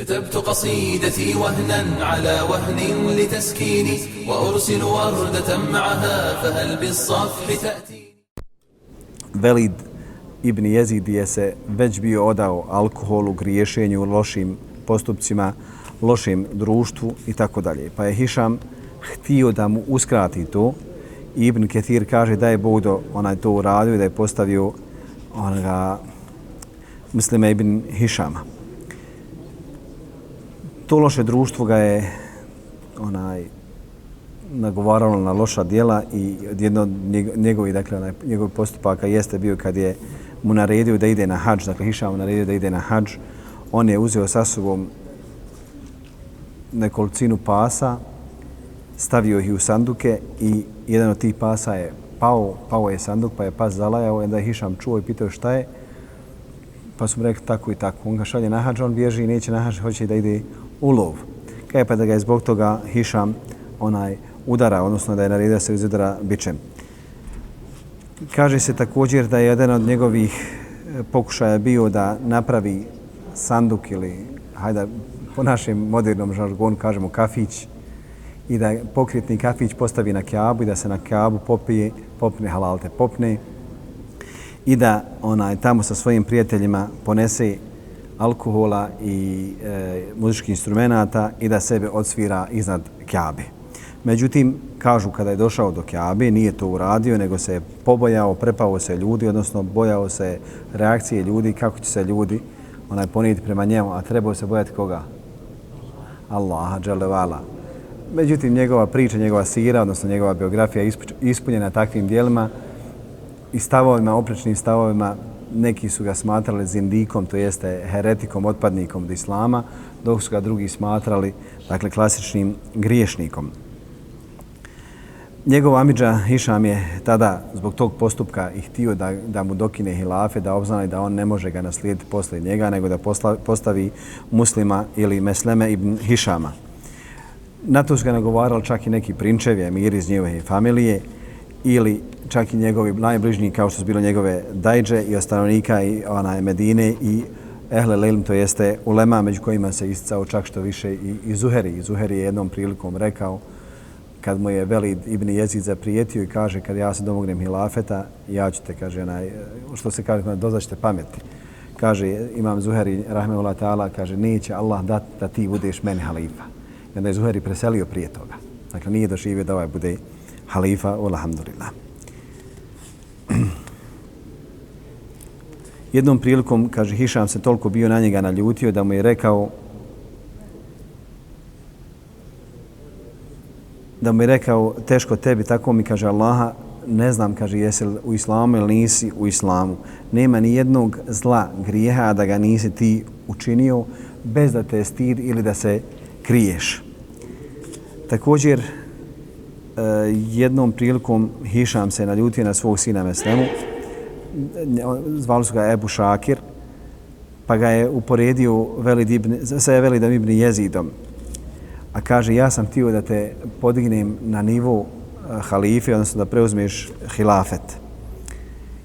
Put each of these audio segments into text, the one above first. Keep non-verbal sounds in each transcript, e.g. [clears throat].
كتبت قصيدتي وهنا على وهن لتسكيني وأرسل وردة معها فهل بالصفح تأتي Velid ibn Jezid je se već bio odao alkoholu, griješenju, lošim postupcima, lošim društvu i tako dalje. Pa je Hišam htio da mu uskrati to. Ibn Ketir kaže da je Bog do onaj to uradio i da je postavio onoga muslima ibn Hišama. To loše društvo ga je onaj nagovaralo na loša dijela i jedno od njegovih dakle, onaj, njegov postupaka jeste bio kad je mu naredio da ide na hađ, dakle Hišam mu naredio da ide na hađ, on je uzeo sa sobom nekolicinu pasa, stavio ih u sanduke i jedan od tih pasa je pao, pao je sanduk pa je pas zalajao, onda je Hišam čuo i pitao šta je, pa su mu rekli tako i tako. On ga šalje na hađ, on bježi i neće na hađ, hoće da ide ulov. Kaj pa da ga je zbog toga Hišam onaj udara, odnosno da je naredio se izudara bičem. Kaže se također da je jedan od njegovih e, pokušaja bio da napravi sanduk ili, hajde, po našem modernom žargonu kažemo kafić i da pokretni kafić postavi na kjabu i da se na kjabu popije, popne halalte, popne i da onaj tamo sa svojim prijateljima ponese alkohola i e, muzičkih instrumenta i da sebe odsvira iznad kjabe. Međutim, kažu kada je došao do Kjabe, nije to uradio, nego se je pobojao, prepao se ljudi, odnosno bojao se reakcije ljudi, kako će se ljudi onaj ponijeti prema njemu, a trebao se bojati koga? Allaha, dželevala. Međutim, njegova priča, njegova sira, odnosno njegova biografija je ispunjena takvim dijelima i stavovima, oprečnim stavovima, neki su ga smatrali zindikom, to jeste heretikom, otpadnikom od islama, dok su ga drugi smatrali, dakle, klasičnim griješnikom. Njegov Amidža Hišam je tada zbog tog postupka i htio da, da mu dokine hilafe, da obznali da on ne može ga naslijediti posle njega, nego da posla, postavi muslima ili mesleme ibn Hišama. Na to su ga nagovarali čak i neki prinčevi, emiri iz njegove familije ili čak i njegovi najbližnji kao što su bilo njegove dajđe i ostanovnika i onaj Medine i Ehle Lelm, to jeste ulema među kojima se isticao čak što više i, i Zuheri. I Zuheri je jednom prilikom rekao kad mu je Velid ibn Jezid zaprijetio i kaže kad ja se domognem hilafeta, ja ću te, kaže, onaj, što se kaže, dozaćete pameti. Kaže, imam Zuheri, rahmeullah ta'ala, kaže, neće Allah dat da ti budeš meni halifa. I onda je Zuheri preselio prije toga. Dakle, nije doživio da ovaj bude halifa, alhamdulillah. [clears throat] Jednom prilikom, kaže, Hišam se toliko bio na njega naljutio da mu je rekao da mu je rekao teško tebi, tako mi kaže Allaha, ne znam, kaže, jesi li u islamu ili nisi u islamu. Nema ni jednog zla grijeha da ga nisi ti učinio bez da te stid ili da se kriješ. Također, Eh, jednom prilikom Hišam se naljutio na svog sina Meslemu. Zvali su ga Ebu Šakir, pa ga je uporedio Velid ibn, sa Velidom ibn Jezidom a kaže ja sam tio da te podignem na nivu eh, halife, odnosno da preuzmeš hilafet.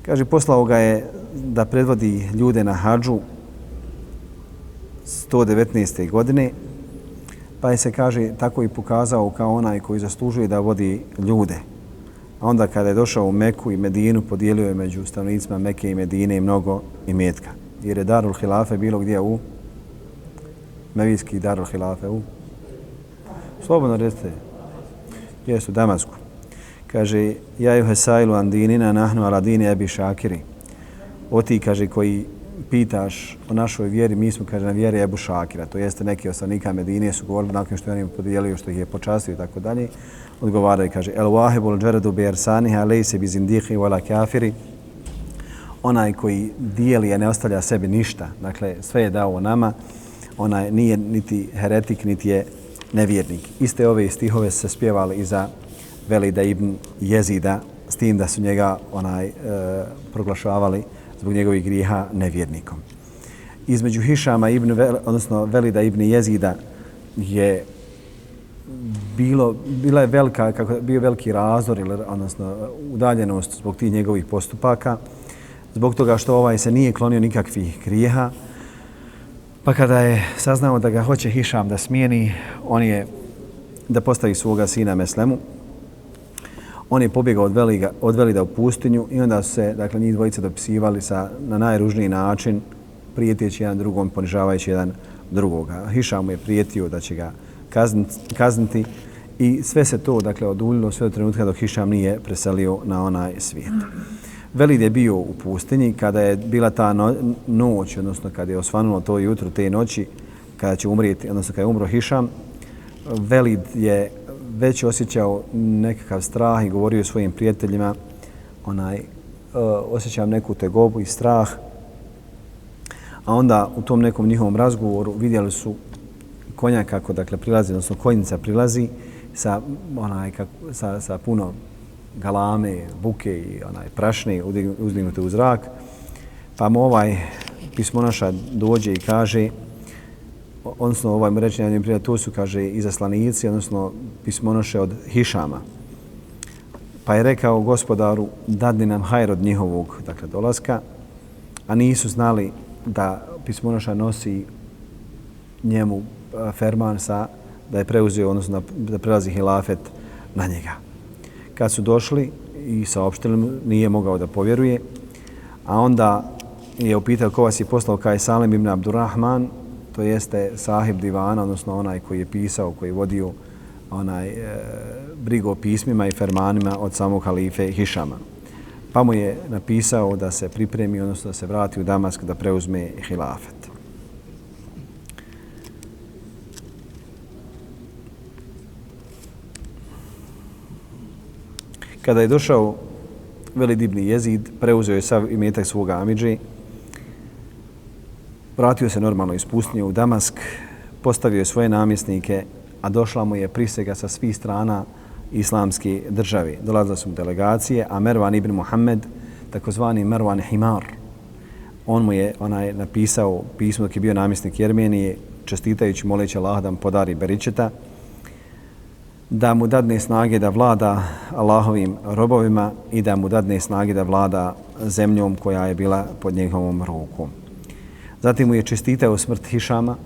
Kaže, poslao ga je da predvodi ljude na hađu 119. godine, pa je se, kaže, tako i pokazao kao onaj koji zaslužuje da vodi ljude. A onda kada je došao u Meku i Medinu, podijelio je među stanovnicima Meke i Medine i mnogo imetka. Jer je Darul Hilafe bilo gdje u Mevijski Darul Hilafe u Slobodno recite. Jesu, Damasku. Kaže, ja ju sajlu andinina nahnu aladini ebi šakiri. O ti, kaže, koji pitaš o našoj vjeri, mi smo, kaže, na vjeri Ebu Šakira. To jeste neki ostanika Medine su govorili nakon što je onim podijelio, što ih je počastio i tako dalje. Odgovaraju, kaže, el wahibul džeredu bi ersaniha lejse bi zindihi wala kafiri. Onaj koji dijeli, a ne ostavlja sebi ništa, dakle, sve je dao nama, onaj nije niti heretik, niti je nevjernik. Iste ove stihove se spjevali i za Velida ibn Jezida, s tim da su njega onaj e, proglašavali zbog njegovih griha nevjernikom. Između Hišama ibn, Vel, odnosno Velida ibn Jezida je bilo, bila je velika, kako bio veliki razor ili odnosno udaljenost zbog tih njegovih postupaka, zbog toga što ovaj se nije klonio nikakvih grijeha, Pa kada je saznao da ga hoće Hišam da smijeni, on je da postavi svoga sina Meslemu. On je pobjegao od Velida, od Velida u pustinju i onda su se, dakle, njih dvojice dopisivali sa, na najružniji način, prijetjeći jedan drugom, ponižavajući jedan drugoga. Hišam mu je prijetio da će ga kazniti, kazniti i sve se to, dakle, oduljilo sve do trenutka dok Hišam nije preselio na onaj svijet. Velid je bio u pustinji kada je bila ta no, noć, odnosno kada je osvanulo to jutro te noći, kada će umrijeti, odnosno kada je umro Hišam, Velid je već osjećao nekakav strah i govorio svojim prijateljima, onaj, e, osjećam neku tegobu i strah. A onda u tom nekom njihovom razgovoru vidjeli su konja kako dakle prilazi, odnosno konjica prilazi sa, onaj, kako, sa, sa puno galame, buke i onaj prašne uzdignute u zrak. Pa mu ovaj pismonaša dođe i kaže, odnosno ovaj mu njim na to su, kaže, izaslanici, odnosno pismonoše od Hišama. Pa je rekao gospodaru, dadni nam hajr od njihovog, dakle, dolaska, a nisu znali da pismonoša nosi njemu ferman sa, da je preuzeo, odnosno da prelazi hilafet na njega. Kad su došli i saopštili, mu, nije mogao da povjeruje, a onda je upitao ko vas je poslao kaj Salim ibn Abdurrahman, to jeste sahib divana, odnosno onaj koji je pisao, koji je vodio onaj e, brigo o pismima i fermanima od samog halife Hišama. Pa mu je napisao da se pripremi, odnosno da se vrati u Damask da preuzme hilafet. Kada je došao Velid ibn Jezid, preuzeo je sav imetak svoga Amidži, vratio se normalno iz pustinje u Damask, postavio je svoje namjesnike, a došla mu je prisega sa svih strana islamske države. Dolazile su mu delegacije, a Mervan ibn Muhammed, takozvani Mervan Himar, on mu je onaj napisao pismo dok je bio namjesnik Jermenije, čestitajući moleći Allah da mu podari Beričeta, da mu dadne snage da vlada Allahovim robovima i da mu dadne snage da vlada zemljom koja je bila pod njegovom rukom. Zatim mu je čestitao smrt Hišama,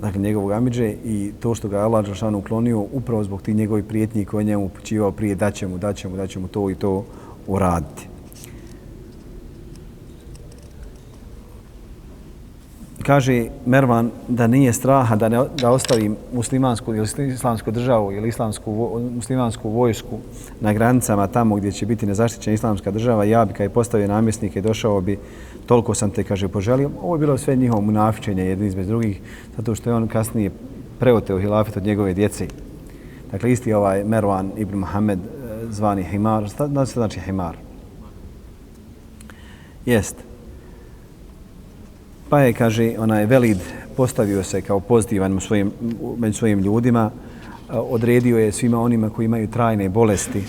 dakle njegovog amidže i to što ga Allah Đašanu uklonio upravo zbog tih njegovih prijetnji koje njemu upućivao prije da će mu, da će mu, da će mu to i to uraditi. kaže Mervan da nije straha da, ne, da ostavi muslimansku ili islamsku državu ili islamsku muslimansku vojsku na granicama tamo gdje će biti nezaštićena islamska država, ja bi kad je postavio namjesnike došao bi, toliko sam te, kaže, poželio. Ovo je bilo sve njihovo munafičenje jedni između drugih, zato što je on kasnije preoteo hilafet od njegove djece. Dakle, isti ovaj Mervan ibn Muhammed eh, zvani Himar, da se znači Himar? Jest. Pa je, kaže, onaj Velid postavio se kao pozitivan svojim, među svojim ljudima, eh, odredio je svima onima koji imaju trajne bolesti,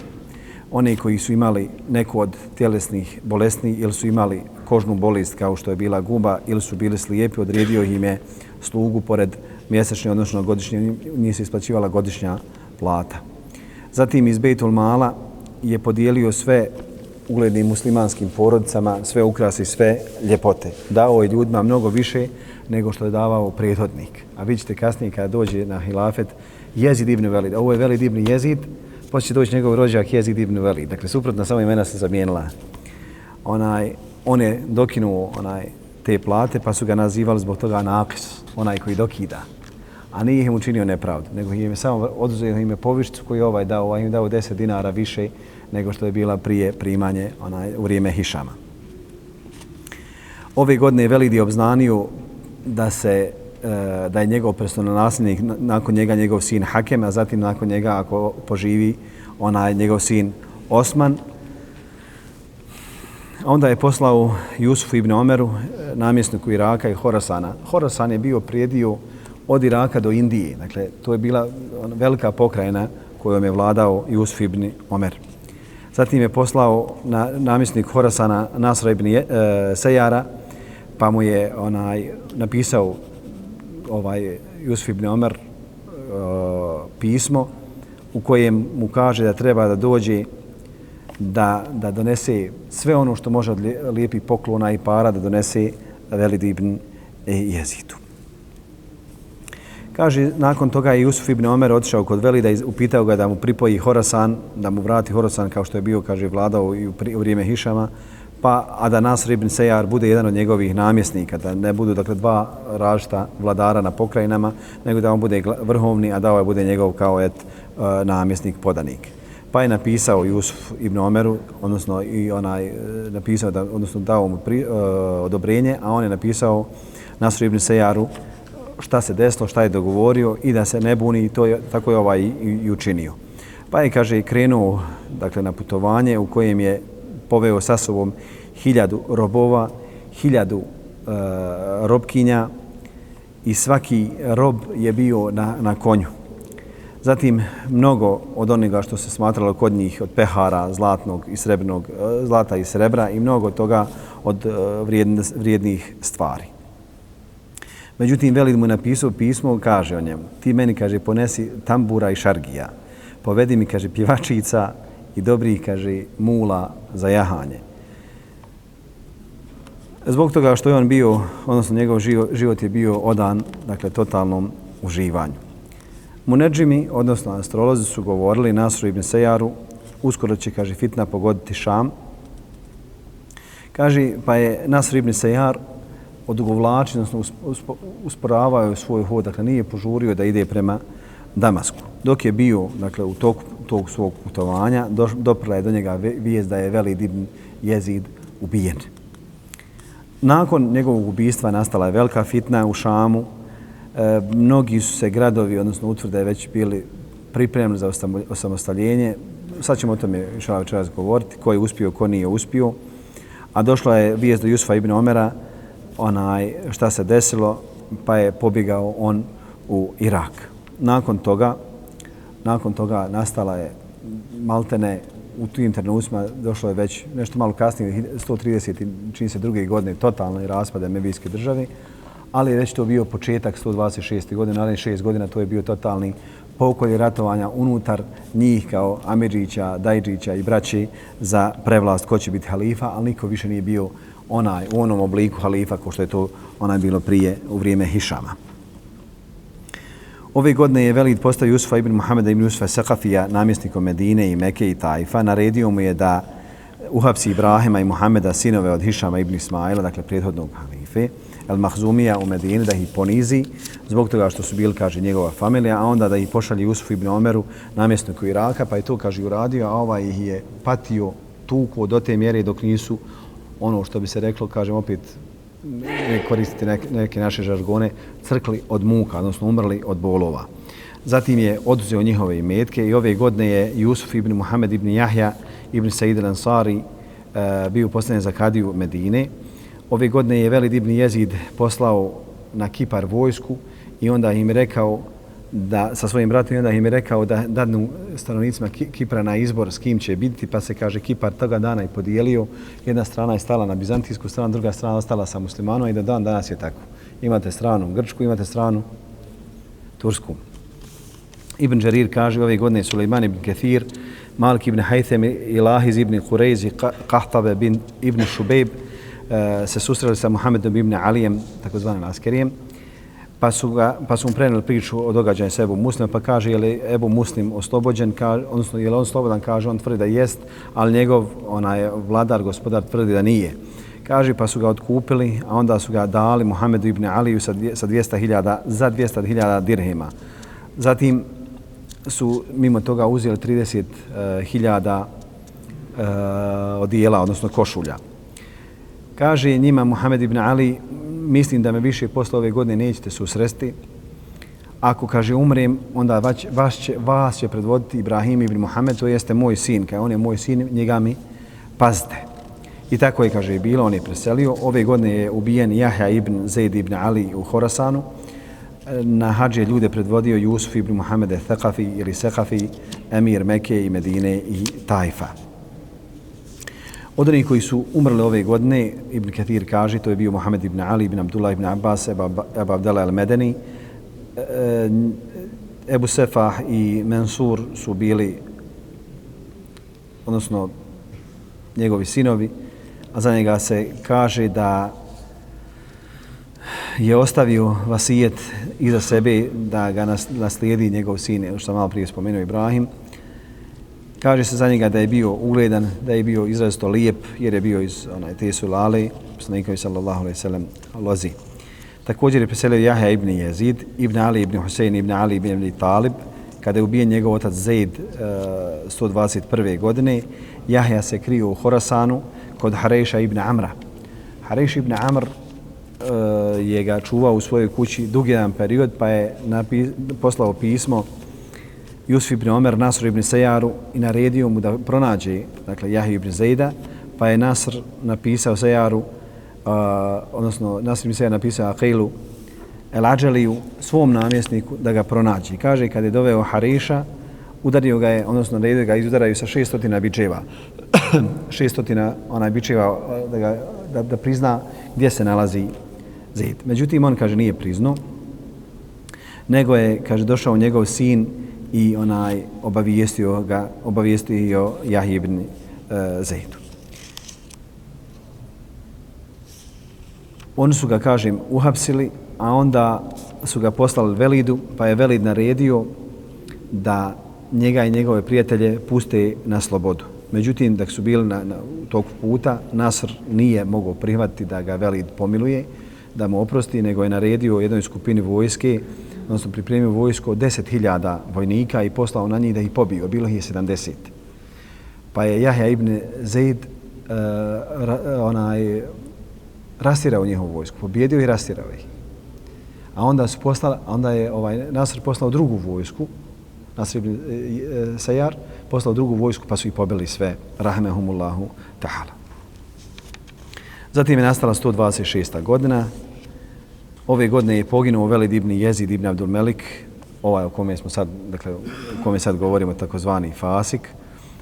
one koji su imali neku od tjelesnih bolesni ili su imali kožnu bolest kao što je bila guba ili su bili slijepi, odredio im je slugu pored mjesečne, odnosno godišnje, nije se isplaćivala godišnja plata. Zatim iz Bejtul Mala je podijelio sve uglednim muslimanskim porodicama sve ukrasi i sve ljepote. Dao je ljudima mnogo više nego što je davao prethodnik. A vidite kasnije kada dođe na hilafet Jezid ibn Velid. Ovo je Velid ibn Jezid, poslije će doći njegov rođak Jezid ibn Velid. Dakle, suprotno samo imena se zamijenila. Onaj, on je dokinuo onaj, te plate pa su ga nazivali zbog toga nakis, onaj koji dokida. A nije im učinio nepravdu, nego im je samo oduzeo im je koju koji ovaj dao, ovaj im dao 10 dinara više nego što je bila prije primanje onaj, u vrijeme Hišama. Ove godine je Velidi obznanio da se e, da je njegov personal nasljednik, nakon njega njegov sin Hakem, a zatim nakon njega ako poživi onaj njegov sin Osman. Onda je poslao Jusufu ibn Omeru, e, namjesniku Iraka i Horasana. Horasan je bio prijedio od Iraka do Indije. Dakle, to je bila velika pokrajina kojom je vladao Jusuf ibn Omer. Zatim je poslao na namjesnik Horasana Nasra ibn e, Sejara, pa mu je onaj napisao ovaj Jusuf ibn Omer e, pismo u kojem mu kaže da treba da dođe da, da donese sve ono što može od lijepih poklona i para da donese Velid ibn Jezidu. Kaže, nakon toga je Jusuf ibn Omer otišao kod Velida i upitao ga da mu pripoji Horasan, da mu vrati Horasan kao što je bio, kaže, vladao i u, u vrijeme Hišama, pa, a da Nasr ibn Sejar bude jedan od njegovih namjesnika, da ne budu dakle, dva različita vladara na pokrajinama, nego da on bude vrhovni, a da ovaj bude njegov kao et, e, namjesnik, podanik. Pa je napisao Jusuf ibn Omeru, odnosno i onaj, e, napisao da, odnosno dao mu pri, e, odobrenje, a on je napisao Nasr ibn Sejaru, šta se desilo, šta je dogovorio i da se ne buni i to je, tako je ovaj i, i učinio. Pa je, kaže, krenuo dakle, na putovanje u kojem je poveo sa sobom hiljadu robova, hiljadu e, robkinja i svaki rob je bio na, na konju. Zatim, mnogo od onoga što se smatralo kod njih od pehara, zlatnog i srebrnog, e, zlata i srebra i mnogo toga od e, vrijednih stvari. Međutim, Velid mu napisao pismo, kaže o njemu, ti meni, kaže, ponesi tambura i šargija, povedi mi, kaže, pjevačica i dobri, kaže, mula za jahanje. Zbog toga što je on bio, odnosno njegov život je bio odan, dakle, totalnom uživanju. Muneđimi, odnosno astrolozi, su govorili Nasru ibn Sejaru, uskoro će, kaže, fitna pogoditi Šam. Kaže, pa je Nasr ibn Sejar odugovlači, odnosno usporavao svoj hod, dakle nije požurio da ide prema Damasku. Dok je bio dakle, u toku tog svog putovanja, do, doprla je do njega vijest da je Velid ibn Jezid ubijen. Nakon njegovog ubistva nastala je velika fitna u Šamu. E, mnogi su se gradovi, odnosno utvrde, već bili pripremni za osamostaljenje. Sad ćemo o tome šala večeras govoriti, ko je uspio, ko nije uspio. A došla je vijest do Jusufa ibn Omera, onaj šta se desilo, pa je pobjegao on u Irak. Nakon toga, nakon toga nastala je maltene u tim trenucima došlo je već nešto malo kasnije, 130. čini se druge godine, totalno raspada Mebijske države, ali je već to bio početak 126. godine, ali 6 godina, to je bio totalni pokolje ratovanja unutar njih kao Amirđića, Dajđića i braći za prevlast ko će biti halifa, ali niko više nije bio onaj, u onom obliku halifa kao što je to onaj bilo prije u vrijeme Hišama. Ove godine je Velid postao Jusufa ibn Muhameda ibn Jusufa Sakafija, namjesnikom Medine i Meke i Tajfa. Naredio mu je da uhapsi Ibrahima i Muhameda, sinove od Hišama ibn Ismaila, dakle prethodnog halife, El Mahzumija u Medini, da ih ponizi zbog toga što su bili, kaže, njegova familija, a onda da ih pošalje Jusufu ibn Omeru, namjesniku Iraka, pa je to, kaže, uradio, a ovaj ih je patio tuku do te mjere dok nisu ono što bi se reklo, kažem opet, ne koristiti neke, neke naše žargone, crkli od muka, odnosno umrli od bolova. Zatim je oduzeo njihove imetke i ove godine je Jusuf ibn Muhammed ibn Jahja ibn Said al-Ansari eh, bio postavljen za kadiju Medine. Ove godine je Velid ibn Jezid poslao na Kipar vojsku i onda im rekao da sa svojim bratom i onda im je rekao da dadnu stanovnicima Kipra na izbor s kim će biti, pa se kaže Kipar toga dana i podijelio. Jedna strana je stala na bizantijsku stranu, druga strana ostala sa muslimanom i da dan danas je tako. Imate stranu Grčku, imate stranu Tursku. Ibn Đarir kaže ove godine Suleiman ibn Kethir, Malik ibn Haytham, Ilahiz ibn Kureyz i Kahtabe ibn Šubejb E, se susreli sa Muhammedom ibn Alijem, takozvanim Askerijem pa su, ga, pa su mu preneli priču o događaju s Ebu Muslim, pa kaže je li Ebu Muslim oslobođen, ka, odnosno je li on slobodan, kaže on tvrdi da jest, ali njegov onaj vladar, gospodar tvrdi da nije. Kaže pa su ga otkupili, a onda su ga dali Muhammedu ibn Aliju sa, sa 200.000 za 200.000 dirhema. Zatim su mimo toga uzeli 30.000 uh, e, e, odijela, odnosno košulja. Kaže njima Muhammed ibn Ali, mislim da me više posle ove godine nećete susresti. Ako, kaže, umrem, onda vas, vas, će, vas će predvoditi Ibrahim ibn Muhammed, to jeste moj sin. Kaj on je moj sin, njega mi pazite. I tako je, kaže, bilo, on je preselio. Ove godine je ubijen Jahja ibn Zaid ibn Ali u Horasanu. Na hađe ljude predvodio Jusuf ibn Muhammed Thakafi ili Sekafi, emir Mekke i Medine i Tajfa. Od onih koji su umrli ove godine, Ibn Kathir kaže, to je bio Mohamed ibn Ali, ibn Abdullah ibn Abbas, Ebu Abdala al-Medeni, e, e Ebu Sefah i Mansur su bili, odnosno njegovi sinovi, a za njega se kaže da je ostavio vasijet iza sebe da ga naslijedi njegov sin, što sam malo prije spomenuo Ibrahim. Kaže se za njega da je bio ugledan, da je bio izrazito lijep, jer je bio iz onaj, te su lale, poslanikovi sallallahu alaihi sallam, lozi. Također je preselio Jahja ibn Jezid, ibn Ali ibn Husein ibn Ali ibn Ibn Talib, kada je ubijen njegov otac Zaid eh, uh, 121. godine. Jahja se krio u Horasanu kod Hareša ibn Amra. Hareš ibn Amr uh, je ga čuvao u svojoj kući dug jedan period, pa je napi poslao pismo Jusuf ibn Omer Nasr ibn Sejaru i naredio mu da pronađe dakle, Jahiju ibn Zejda, pa je Nasr napisao Sejaru, uh, odnosno Nasr ibn Sejar napisao Akilu El Ađaliju, svom namjesniku, da ga pronađe. Kaže, kad je doveo Hariša, udario ga je, odnosno naredio ga izudaraju sa šestotina bičeva. [coughs] šestotina onaj bičeva da, ga, da, da prizna gdje se nalazi Zejd. Međutim, on kaže nije priznao, nego je, kaže, došao njegov sin i onaj obavijestio ga, obavijestio Jahij ibn e, uh, Zejdu. Oni su ga, kažem, uhapsili, a onda su ga poslali Velidu, pa je Velid naredio da njega i njegove prijatelje puste na slobodu. Međutim, dok su bili na, na tog puta, Nasr nije mogao prihvatiti da ga Velid pomiluje, da mu oprosti, nego je naredio jednoj skupini vojske, odnosno pripremio vojsko od 10.000 vojnika i poslao na njih da ih pobio. Bilo ih je 70. Pa je Jahja ibn Zaid uh, ra, onaj, rastirao njihovu vojsku, pobjedio i rastirao ih. A onda su poslali, onda je ovaj Nasr poslao drugu vojsku, Nasr ibn e, e poslao drugu vojsku pa su ih pobili sve, rahmehumullahu ta'ala. Zatim je nastala 126. godina, Ove godine je poginuo Velid ibn Jezid ibn Abdul Melik, ovaj o kome smo sad, dakle, o kome sad govorimo, takozvani Fasik.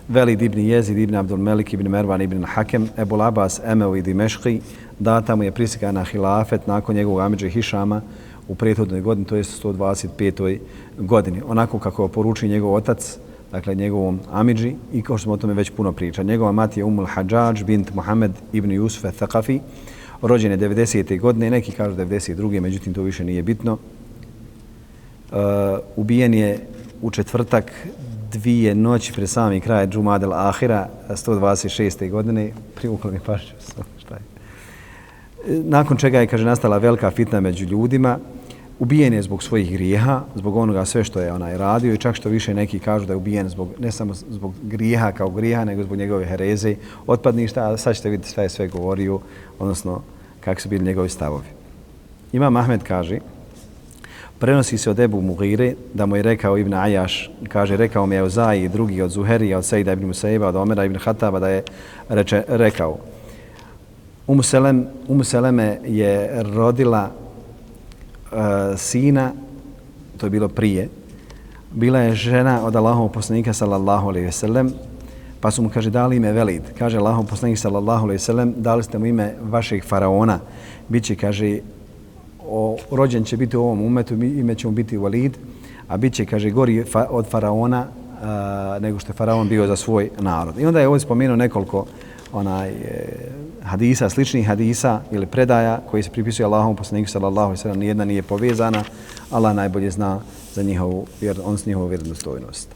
Velid ibn Jezid ibn Abdul Melik ibn Mervan ibn Hakem, Ebul Abbas Emeo i Dimeški, data mu je prisika na hilafet nakon njegovog Amidža Hišama u prethodnoj godini, to je 125. godini. Onako kako je poručio njegov otac, dakle njegovom Amidži i kao što smo o tome već puno pričali. Njegova mati je Umul Hadžađ bint Muhammed ibn Jusufa Thaqafi, rođene 90. godine, neki kažu 92. međutim to više nije bitno. Uh, ubijen je u četvrtak dvije noći pre sami kraj Džumadel Ahira 126. godine. Privuklo mi pašću. [laughs] Šta je? E, nakon čega je, kaže, nastala velika fitna među ljudima. Ubijen je zbog svojih grijeha, zbog onoga sve što je onaj radio i čak što više neki kažu da je ubijen zbog, ne samo zbog grijeha kao grijeha, nego zbog njegove hereze, otpadništa, a sad ćete vidjeti sve je sve govorio, odnosno kako su bili njegovi stavovi. Ima Mahmed kaže, prenosi se od Ebu Mugire, da mu je rekao Ibn Ajaš, kaže, rekao mi je Ozai i drugi od Zuherija, od Sejda ibn Musaiba, od Omera ibn Hataba, da je reče, rekao, Umu, Selem, Umu Seleme je rodila E, sina, to je bilo prije, bila je žena od Allahov poslanika sallallahu alaihi ve sellem, Pa su mu, kaže, dali ime Velid. Kaže Allahov poslanik sallallahu alaihi sellem, dali ste mu ime vašeg faraona. Biće, kaže, o, rođen će biti u ovom umetu, ime će mu biti Velid, a bit će, kaže, gori fa, od faraona a, nego što je faraon bio za svoj narod. I onda je ovdje spomenuo nekoliko onaj, e, hadisa, sličnih hadisa ili predaja koji se pripisuje Allahom poslaniku sallallahu alaihi sallam. Nijedna nije povezana, Allah najbolje zna za njihovu, vjer, on s njihovu vjerodostojnost.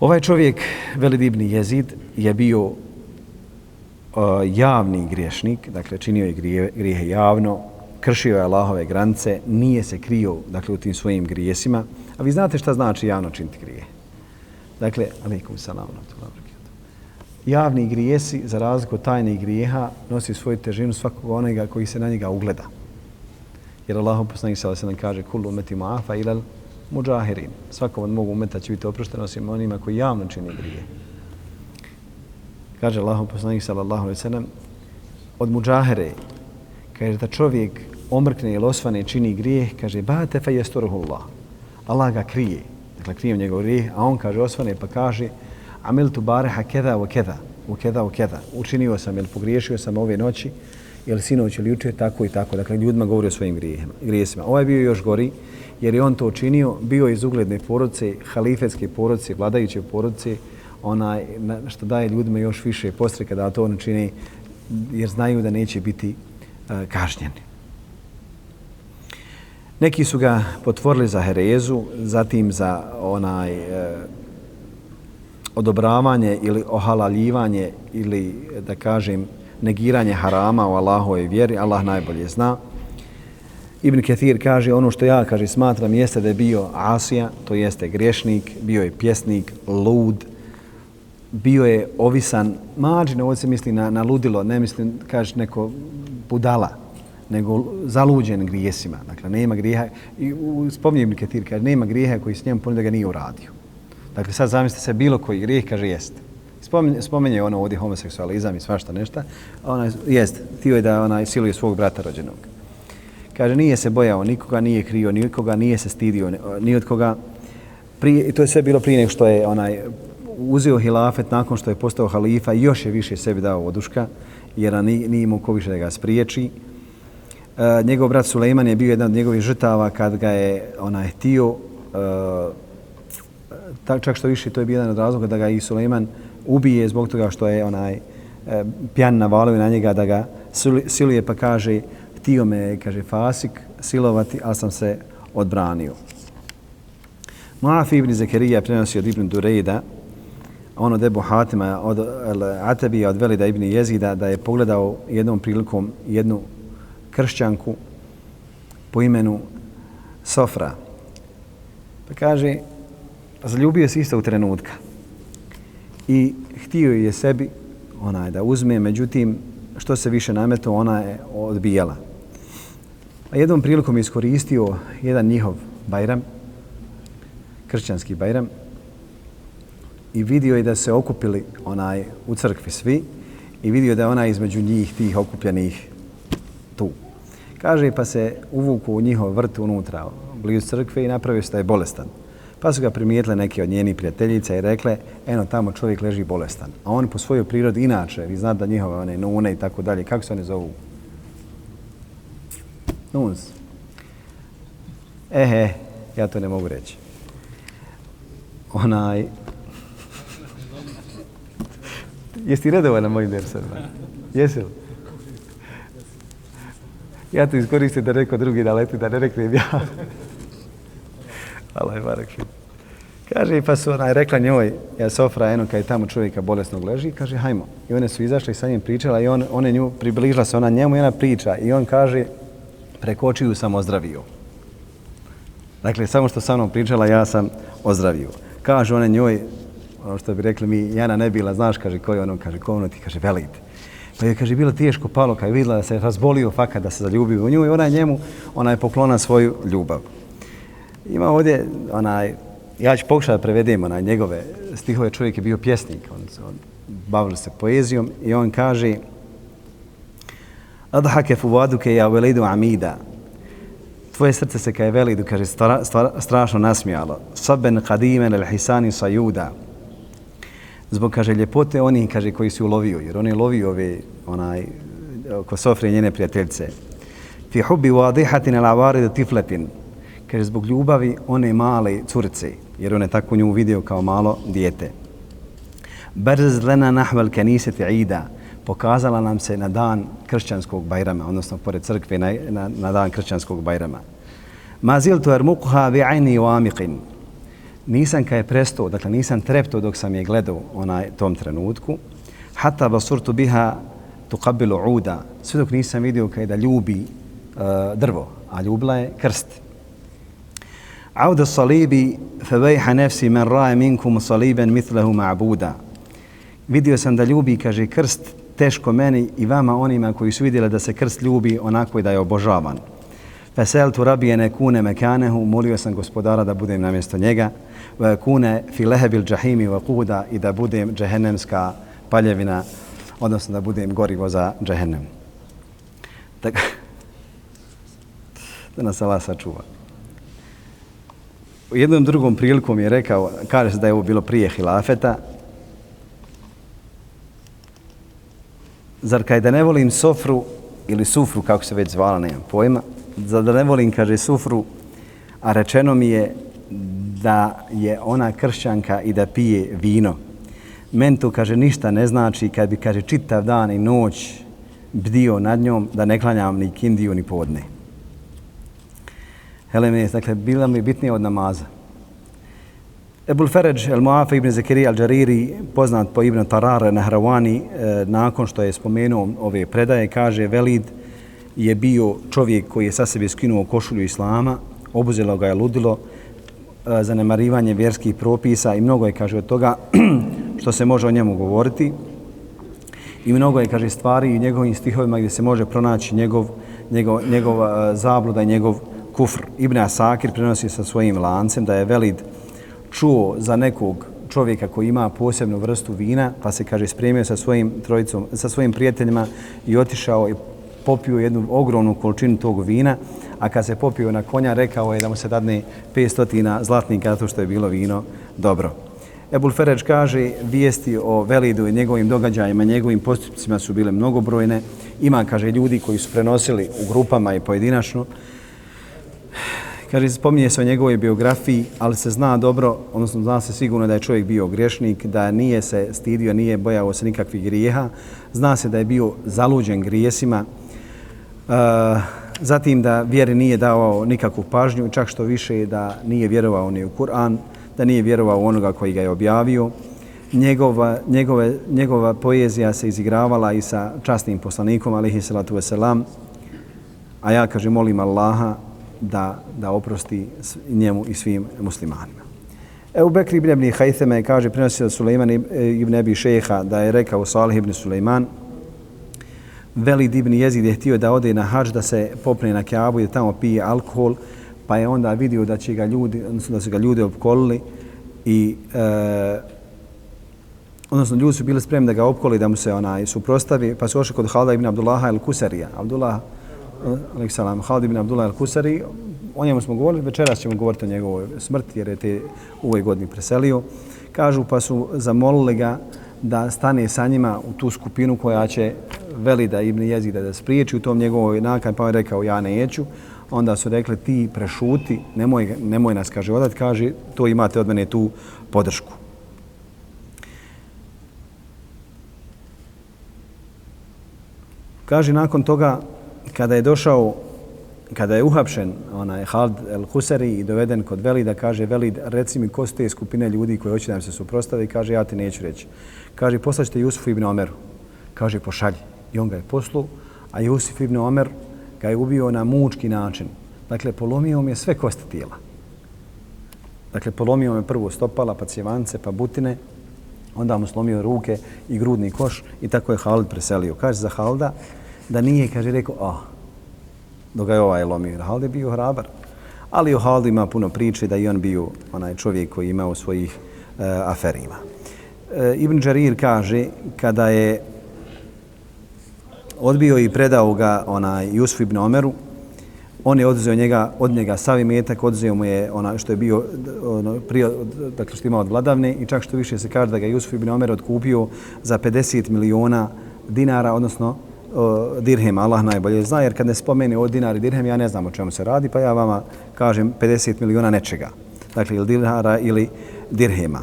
Ovaj čovjek, Velid ibn Jezid, je bio uh, javni griješnik, dakle činio je grije, grijehe javno, kršio je Allahove granice, nije se krio dakle, u tim svojim grijesima. A vi znate šta znači javno činiti grije? Dakle, alaikum salam, javni grijesi, za razliku od tajnih grijeha, nosi svoju težinu svakog onega koji se na njega ugleda. Jer Allah poslanik se kaže kullu umeti mu'afa ilal muđahirin. Svakom od mogu umeta će biti oprošteno osim onima koji javno čini grije. Kaže Allah poslanik sallallahu alejhi ve sellem: od muđahire kaže da čovjek omrkne ili osvane čini grijeh, kaže bate fa jestoruhu Allah. Allah ga krije. Dakle, krije njegov grijeh, a on kaže osvane pa kaže amiltu bareha keda u keda, u keda u keda. Učinio sam ili pogriješio sam ove noći, ili sinoć ili jučer tako i tako. Dakle, ljudima govori o svojim grijehima, grijesima. Ovaj bio još gori, jer je on to učinio, bio iz ugledne porodice, halifetske porodice, vladajuće porodice, onaj, što daje ljudima još više postreka da to on čini, jer znaju da neće biti uh, kažnjeni. Neki su ga potvorili za herezu, zatim za onaj e, odobravanje ili ohalaljivanje ili da kažem negiranje harama u Allahove vjeri, Allah najbolje zna. Ibn Kathir kaže ono što ja kaže smatram jeste da je bio Asija, to jeste grešnik, bio je pjesnik, lud, bio je ovisan, mađine, ovo se misli na, na ludilo, ne mislim, kaže neko budala, nego zaluđen grijesima. Dakle, nema grijeha, i spominje Ibn Kathir, kaže, nema grijeha koji s njim ponio da ga nije uradio. Dakle, sad zamislite se bilo koji grijeh, kaže, jeste. Spominje, spominje ono ovdje homoseksualizam i svašta nešto. Ona jest, tio je da ona siluje svog brata rođenog. Kaže, nije se bojao nikoga, nije krio nikoga, nije se stidio ni od koga. Prije, I to je sve bilo prije nego što je onaj uzeo hilafet nakon što je postao halifa i još je više sebi dao oduška, jer nije, nije imao ko više da ga spriječi. E, njegov brat Sulejman je bio jedan od njegovih žrtava kad ga je onaj htio, e, čak što više, to je bio jedan od razloga da ga i Suleiman ubije zbog toga što je onaj e, pjan navalio na njega da ga siluje pa kaže htio me, kaže Fasik, silovati, ali sam se odbranio. Mu'af ibn Zakarija prenosi od Ibn Durejda, on od Ebu Hatima, od Atabija, od Velida ibn Jezida, da je pogledao jednom prilikom jednu kršćanku po imenu Sofra. Pa kaže, zaljubio se isto u trenutka i htio je sebi onaj da uzme, međutim, što se više nameto, ona je odbijala. A jednom prilikom je iskoristio jedan njihov bajram, kršćanski bajram, i vidio je da se okupili onaj u crkvi svi i vidio da je ona između njih, tih okupljenih, tu. Kaže, pa se uvuku u njihov vrt unutra, blizu crkve i napravio se da je bolestan. Pa su ga primijetile neke od njenih prijateljica i rekle, eno, tamo čovjek leži bolestan. A on po svojoj prirodi inače, vi znate da njihove one nune i tako dalje, kako se one zovu? Nuns. Ehe, ja to ne mogu reći. Onaj... [laughs] Jesi ti redovan na mojim dersovima? Jesi li? Ja to iskoristim da neko drugi da leti, da ne reknem ja. Allah je barak Kaže, pa su onaj rekla njoj, ja Sofra, eno, kad je tamo čovjeka bolesnog leži, kaže, hajmo. I one su izašle i sa njim pričala i on, one nju približila se ona njemu i ona priča. I on kaže, preko očiju sam ozdravio. Dakle, samo što sa mnom pričala, ja sam ozdravio. Kaže one njoj, ono što bi rekli mi, Jana ne bila, znaš, kaže, ko je ono, kaže, ko ono ti, kaže, velit. Pa je, kaže, bilo teško palo kad je vidjela da se razbolio fakat da se zaljubio u nju i ona njemu, ona je poklona svoju ljubav. Ima ovdje onaj, ja ću pokušati da prevedem onaj njegove stihove, čovjek je bio pjesnik, on, on bavio se poezijom i on kaže Adhake fuvaduke ja velidu amida. Tvoje srce se kaj velidu, kaže, stra, stra, strašno nasmijalo. Sabben kadimen el hisani sajuda. Zbog, kaže, ljepote oni, kaže, koji su ulovio, jer oni lovio ove, onaj, oko Sofrije njene prijateljce. Fi hubbi wadihatin el avaridu tifletin kaže zbog ljubavi one male curce, jer on je tako nju vidio kao malo dijete. Brz lena nahval kanisati ida, pokazala nam se na dan kršćanskog bajrama, odnosno pored crkve na, na, na dan kršćanskog bajrama. Ma ziltu ermukuha vi ajni u amikin. Nisam kaj je prestao, dakle nisam trepto dok sam je gledao onaj tom trenutku. Hatta basurtu biha tuqabilu uda. Sve dok nisam vidio kaj da ljubi uh, drvo, a ljubila je krst. عود الصليب فبيح نفسي من رأى منكم صليبا مثله معبودا vidio sam da ljubi, kaže, krst teško meni i vama onima koji su vidjeli da se krst ljubi onako i da je obožavan. Fesel tu rabije ne kune mekanehu, molio sam gospodara da budem na mjesto njega, ve kune fi lehebil džahimi wa kuda i da budem džehennemska paljevina, odnosno da budem gorivo za džehennem. Tako, [laughs] da nas Allah sačuva u jednom drugom prilikom je rekao, kaže se da je ovo bilo prije hilafeta, zar kaj da ne volim sofru ili sufru, kako se već zvala, nemam pojma, zar da ne volim, kaže, sufru, a rečeno mi je da je ona kršćanka i da pije vino. Men to, kaže, ništa ne znači kad bi, kaže, čitav dan i noć bdio nad njom da ne klanjam ni kindiju ni podne element, dakle, bila mi bitnija od namaza. Ebul Feređ el Muafa ibn Zekiri al Džariri, poznat po Ibn Tarare na Hravani, e, eh, nakon što je spomenuo ove predaje, kaže Velid je bio čovjek koji je sa sebe skinuo košulju Islama, obuzelo ga je ludilo, e, zanemarivanje vjerskih propisa i mnogo je, kaže, od toga [clears throat] što se može o njemu govoriti. I mnogo je, kaže, stvari i njegovim stihovima gdje se može pronaći njegov, njegov, njegov eh, zabluda i njegov kufr. Ibn Asakir prenosi sa svojim lancem da je Velid čuo za nekog čovjeka koji ima posebnu vrstu vina, pa se, kaže, spremio sa svojim trojicom, sa svojim prijateljima i otišao i popio jednu ogromnu količinu tog vina, a kad se popio na konja, rekao je da mu se dadne 500 zlatnika zato što je bilo vino dobro. Ebul Ferreč kaže, vijesti o Velidu i njegovim događajima, njegovim postupcima su bile mnogobrojne. Ima, kaže, ljudi koji su prenosili u grupama i pojedinačno. Kaže, spominje se o njegovoj biografiji, ali se zna dobro, odnosno zna se sigurno da je čovjek bio griješnik, da nije se stidio, nije bojao se nikakvih grijeha. Zna se da je bio zaluđen grijesima. Uh, zatim da vjeri nije dao nikakvu pažnju, čak što više da nije vjerovao ni u Kur'an, da nije vjerovao u onoga koji ga je objavio. Njegova, njegove, njegova poezija se izigravala i sa častnim poslanikom, alihi salatu veselam, a ja, kaže, molim Allaha da, da oprosti njemu i svim muslimanima. Ebu Bekri ibn Ebni Hajtheme kaže, prenosi od Suleiman e, ibn Ebi Šeha da je rekao Salih ibn Suleiman, Velid ibn Jezid je htio da ode na hađ, da se popne na Kjabu i da tamo pije alkohol, pa je onda vidio da će ga ljudi, odnosno da su ga ljudi opkolili i e, odnosno ljudi su bili spremni da ga opkoli, da mu se onaj suprostavi, pa su ošli kod Halda ibn Abdullaha el-Kusarija. Abdullah, Aleksalam, Halid ibn Abdullah al-Kusari, o njemu smo govorili, večeras ćemo govoriti o njegovoj smrti, jer je te u ovoj godini preselio. Kažu, pa su zamolili ga da stane sa njima u tu skupinu koja će Velida ibn Jezida da spriječi u tom njegovoj nakon, pa je rekao ja neću. Onda su rekli ti prešuti, nemoj, nemoj nas, kaže, odat, kaže, to imate od mene tu podršku. Kaže, nakon toga, kada je došao, kada je uhapšen onaj Halid el Husari i doveden kod Velida, kaže Velid, reci mi ko su te skupine ljudi koji hoće da se suprostave, kaže, ja ti neću reći. Kaže, poslaćete Jusufu ibn Omeru. Kaže, pošalji i on ga je poslu, a Jusuf ibn Omer ga je ubio na mučki način. Dakle, polomio mi je sve kosti tijela. Dakle, polomio mi prvo stopala, pa cjevance, pa butine, onda mu slomio ruke i grudni koš i tako je Halid preselio. Kaže za Halda da nije, kaže, rekao, ah, dok ga je ovaj lomio. Halid je bio hrabar. Ali o Haldu ima puno priče da i on bio onaj čovjek koji imao svojih e, aferima. E, Ibn Đarir kaže, kada je odbio i predao ga onaj Jusuf ibn Omeru. On je oduzeo njega, od njega savi metak, oduzeo mu je ona što je bio ono, prije, dakle što ima od vladavne i čak što više se kaže da ga Jusuf ibn Omer odkupio za 50 miliona dinara, odnosno uh, dirhem, Allah najbolje zna, jer kad ne spomene o dinari dirhem, ja ne znam o čemu se radi, pa ja vama kažem 50 miliona nečega. Dakle, ili dinara ili dirhema.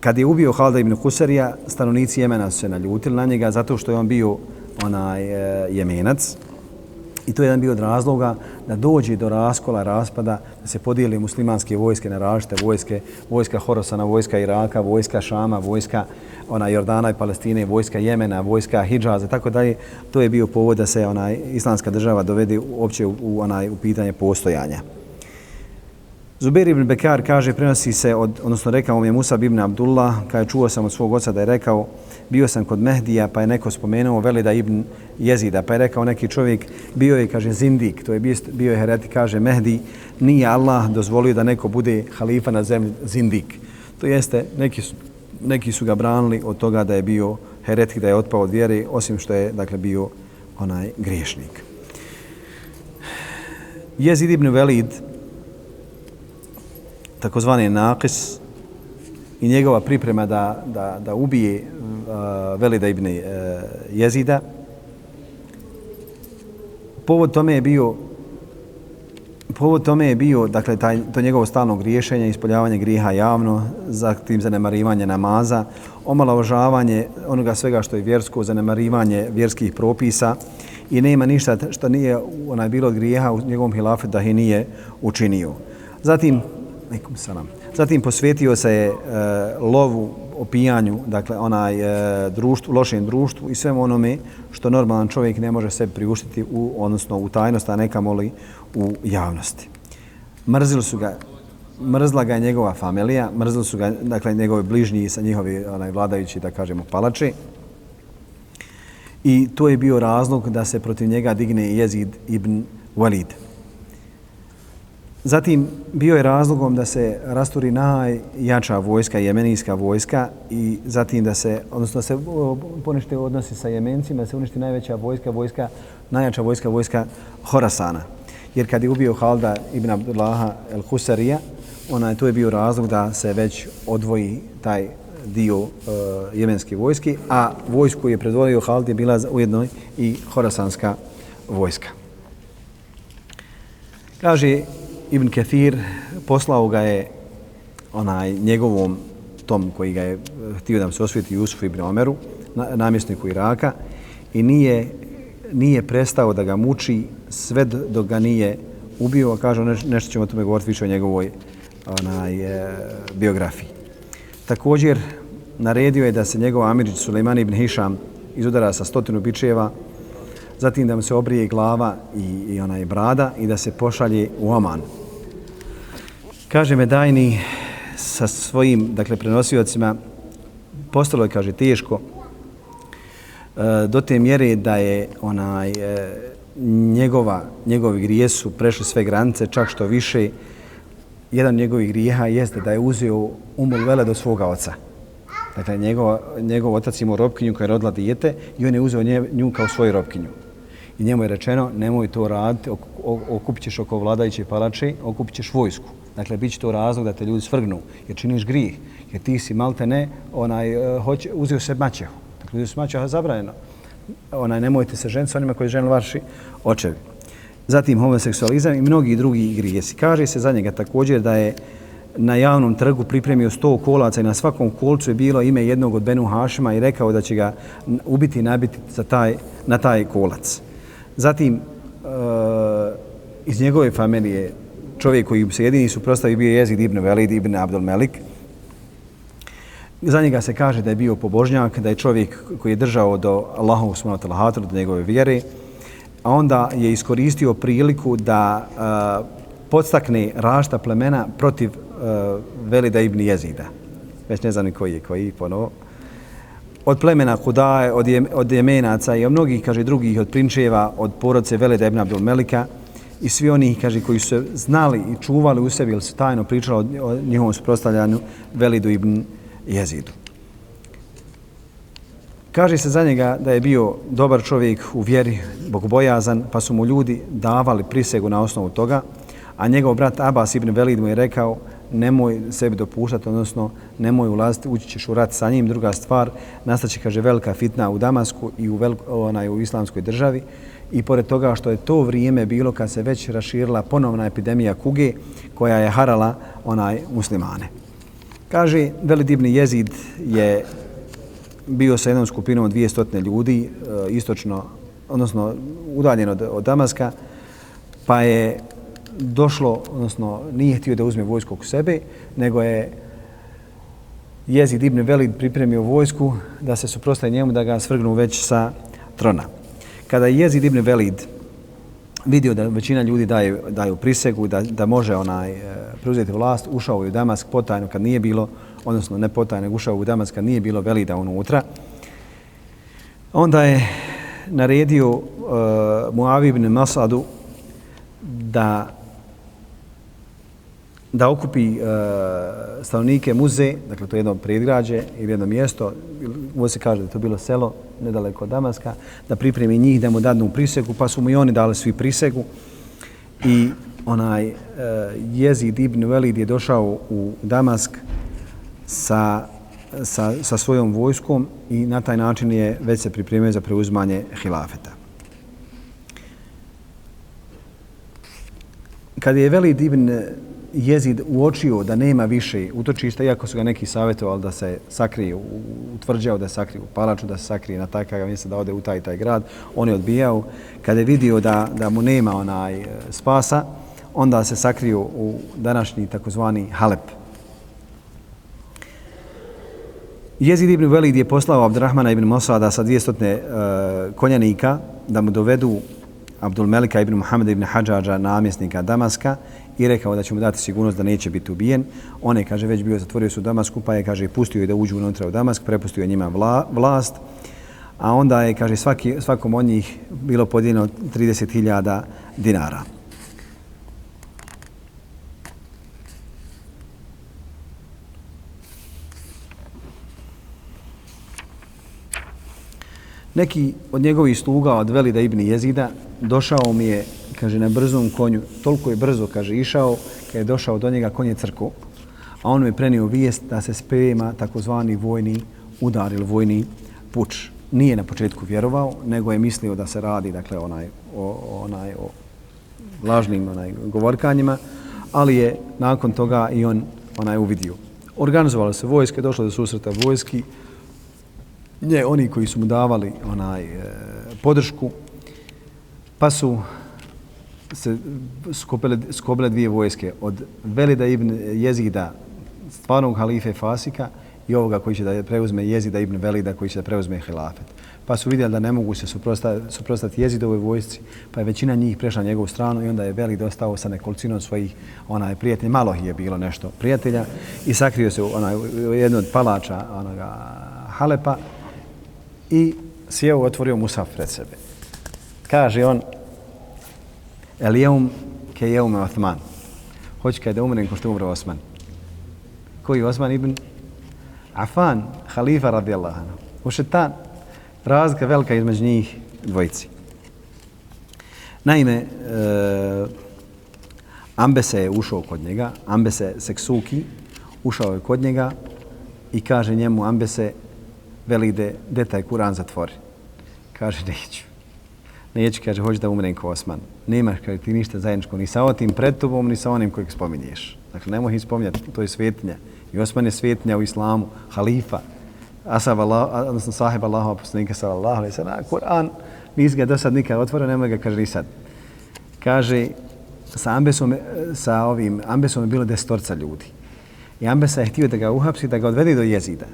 Kad je ubio Halda ibn Husarija, stanovnici Jemena su se naljutili na njega zato što je on bio onaj e, jemenac. I to je jedan bio od razloga da dođe do raskola, raspada, da se podijeli muslimanske vojske na različite vojske, vojska Horosana, vojska Iraka, vojska Šama, vojska ona Jordana i Palestine, vojska Jemena, vojska Hidžaza, tako dalje. to je bio povod da se onaj islamska država dovede uopće u, u, onaj, u pitanje postojanja. Zubair ibn Bekar kaže, prenosi se, od, odnosno rekao mi je Musa ibn Abdullah, kada je čuo sam od svog oca da je rekao, bio sam kod Mehdija, pa je neko spomenuo Velida ibn Jezida, pa je rekao neki čovjek, bio je, kaže, zindik, to je bio, bio je heretik, kaže, Mehdi, nije Allah dozvolio da neko bude halifa na zemlji zindik. To jeste, neki su, neki su ga branili od toga da je bio heretik, da je otpao od vjere, osim što je, dakle, bio onaj griješnik. Jezid ibn Velid, takozvani nakis i njegova priprema da, da, da ubije uh, Velida ibn uh, Jezida. Povod tome je bio povod tome je bio dakle taj to njegovo stalno griješenje, ispoljavanje griha javno, zatim zanemarivanje namaza, omalovažavanje onoga svega što je vjersko, zanemarivanje vjerskih propisa i nema ništa što nije onaj bilo od grijeha u njegovom hilafetu da ih nije učinio. Zatim, nekom salam, zatim posvetio se je e, lovu opijanju, dakle onaj e, društvu, lošem društvu i svemu onome što normalan čovjek ne može sebi priuštiti u, odnosno u tajnost, a neka moli u javnosti. Mrzili su ga mrzla ga je njegova familija, mrzili su ga dakle, njegovi bližnji sa njihovi onaj, vladajući, da kažemo, palači. I to je bio razlog da se protiv njega digne Jezid ibn Walid. Zatim bio je razlogom da se rasturi najjača vojska, jemenijska vojska i zatim da se, odnosno da se ponešte odnosi sa jemencima, da se uništi najveća vojska, vojska, najjača vojska, vojska Horasana. Jer kad je ubio Halda ibn Abdullaha el-Husarija, onaj, to je bio razlog da se već odvoji taj dio e, jemenske vojske, a vojsku je predvodio Halid je bila ujedno i horasanska vojska. Kaže Ibn Kathir, poslao ga je onaj njegovom tom koji ga je htio da mu se osvijeti Jusuf ibn Omeru, namjesniku Iraka, i nije, nije prestao da ga muči sve dok ga nije ubio, a kaže nešto ćemo o tome govoriti više o njegovoj onaj, e, biografiji. Također, naredio je da se njegov Amirić Suleiman ibn Hišam izudara sa stotinu bičeva, zatim da mu se obrije glava i, i onaj brada i da se pošalje u Oman. Kaže Medajni sa svojim dakle, prenosiocima, postalo je, kaže, teško, e, do te mjere da je onaj, e, njegova, njegovi grijesu prešli sve granice, čak što više, jedan od njegovih grijeha jeste da je uzeo umul vele do svoga oca. Dakle, njegov, njegov otac imao robkinju koja je rodila dijete i on je uzeo nje, nju kao svoju robkinju. I njemu je rečeno, nemoj to raditi, okupit ćeš oko vladajuće palače, okupit ćeš vojsku. Dakle, bit će to razlog da te ljudi svrgnu, jer činiš grijeh. Jer ti si malte ne, onaj, eh, hoće, uzeo se maćehu. Dakle, uzeo se maćehu, zabranjeno. Onaj, nemojte se ženiti sa onima koji žene vaši očevi zatim homoseksualizam i mnogi drugi grijesi. Kaže se za njega također da je na javnom trgu pripremio sto kolaca i na svakom kolcu je bilo ime jednog od Benu Hašima i rekao da će ga ubiti i nabiti za taj, na taj kolac. Zatim, e, iz njegove familije, čovjek koji se jedini suprostavi bio Jezid ibn Velid ibn Abdul Melik, Za njega se kaže da je bio pobožnjak, da je čovjek koji je držao do Allahovu smutala hatra, do njegove vjere, a onda je iskoristio priliku da a, podstakne rašta plemena protiv a, Velida ibn Jezida. Već ne znam ni koji je, koji ponovo. Od plemena Hudaje, od, je, od Jemenaca i od mnogih, kaže, drugih, od prinčeva, od porodce Veleda ibn Abdul Melika i svi oni, kaže, koji su znali i čuvali u sebi ili su tajno pričali o, o njihovom suprostavljanju Velidu ibn Jezidu. Kaže se za njega da je bio dobar čovjek u vjeri, bogobojazan, pa su mu ljudi davali prisegu na osnovu toga, a njegov brat Abbas ibn Velid mu je rekao nemoj sebi dopuštati, odnosno nemoj ulaziti, ući ćeš u rat sa njim. Druga stvar, nastaće, kaže, velika fitna u Damasku i u, velik, onaj, u islamskoj državi. I pored toga što je to vrijeme bilo kad se već raširila ponovna epidemija kuge koja je harala onaj muslimane. Kaže, Velid ibn Jezid je bio sa jednom skupinom od 200 ljudi, e, istočno, odnosno udaljen od, od Damaska, pa je došlo, odnosno nije htio da uzme vojsku oko sebe, nego je Jezid ibn Velid pripremio vojsku da se suprostaje njemu da ga svrgnu već sa trona. Kada je Jezid ibn Velid vidio da većina ljudi daju, daju prisegu da, da može onaj e, preuzeti vlast, ušao je u Damask potajno kad nije bilo odnosno ne potajno, ušao u Damaska, nije bilo velida unutra. Onda je naredio uh, Muavi ibn Masadu da da okupi uh, stanovnike muze, dakle to je jedno predgrađe ili jedno mjesto, ovo se kaže da to bilo selo nedaleko od Damaska, da pripremi njih da mu dadnu prisegu, pa su mu i oni dali svi prisegu. I onaj uh, Jezid ibn Velid je došao u Damask sa, sa, sa svojom vojskom i na taj način je već se pripremio za preuzmanje hilafeta. Kad je Velid ibn Jezid uočio da nema više utočišta, iako su ga neki savjetovali da se sakrije, utvrđao da se sakrije u palaču, da se sakrije na takav mjesto da ode u taj taj grad, on je odbijao. Kada je vidio da, da mu nema onaj e, spasa, onda se sakrio u današnji takozvani Halep. Jezid ibn Velid je poslao Abdurrahmana ibn Mosada sa 200 uh, e, konjanika da mu dovedu Abdul Melika ibn Muhammed ibn Hadžađa, namjesnika Damaska, i rekao da će mu dati sigurnost da neće biti ubijen. On je, kaže, već bio zatvorio su u Damasku, pa je, kaže, pustio je da uđu unutra u Damask, prepustio je njima vla, vlast, a onda je, kaže, svaki, svakom od njih bilo podijeljeno 30.000 dinara. Neki od njegovih sluga od Velida ibn Jezida došao mi je, kaže, na brzom konju, toliko je brzo, kaže, išao, kad je došao do njega, konje crko. a on mi je prenio vijest da se sprema takozvani vojni udar ili vojni puč. Nije na početku vjerovao, nego je mislio da se radi, dakle, onaj, o, onaj, o lažnim onaj, govorkanjima, ali je nakon toga i on onaj uvidio. Organizovalo se vojske, došlo do susreta vojski, nje, oni koji su mu davali onaj e, podršku, pa su se skopile, skopile dvije vojske od Velida ibn Jezida, stvarnog halife Fasika, i ovoga koji će da preuzme Jezida ibn Velida, koji će da preuzme hilafet. Pa su vidjeli da ne mogu se suprostati, suprostati Jezidovoj vojsci, pa je većina njih prešla na njegovu stranu i onda je Velid ostao sa nekolicinom svojih onaj, prijatelja. Malo je bilo nešto prijatelja i sakrio se u, onaj, u jednu od palača onoga Halepa i sjeo otvorio Musaf pred sebe. Kaže on, El jeum ke jeum Osman. Hoće kada umrem ko što umre Osman. Koji Osman ibn? Afan, halifa radijallahu anhu. Ušetan, razlika velika između njih dvojici. Naime, e, Ambese je ušao kod njega, Ambese Seksuki ušao je kod njega i kaže njemu Ambese, veli detaj de taj Kur'an zatvori. Kaže, neću. Neću, kaže, hoću da umrem ko Osman. Nemaš, kaže, ti ništa zajedničko, ni sa otim pred tobom, ni sa onim kojeg spominješ. Dakle, nemoj ih spominjati, to je svetinja. I Osman je svetinja u islamu, halifa, asab Allah, odnosno sahib Allahova poslanika sallallahu alaihi sallam. Kur'an, nis ga do sad nikad otvorio, nemoj ga, kaže, ni sad. Kaže, sa Ambesom, sa ovim, Ambesom je bilo desetorca ljudi. I Ambesa je htio da ga uhapsi, da ga odvede do jezida,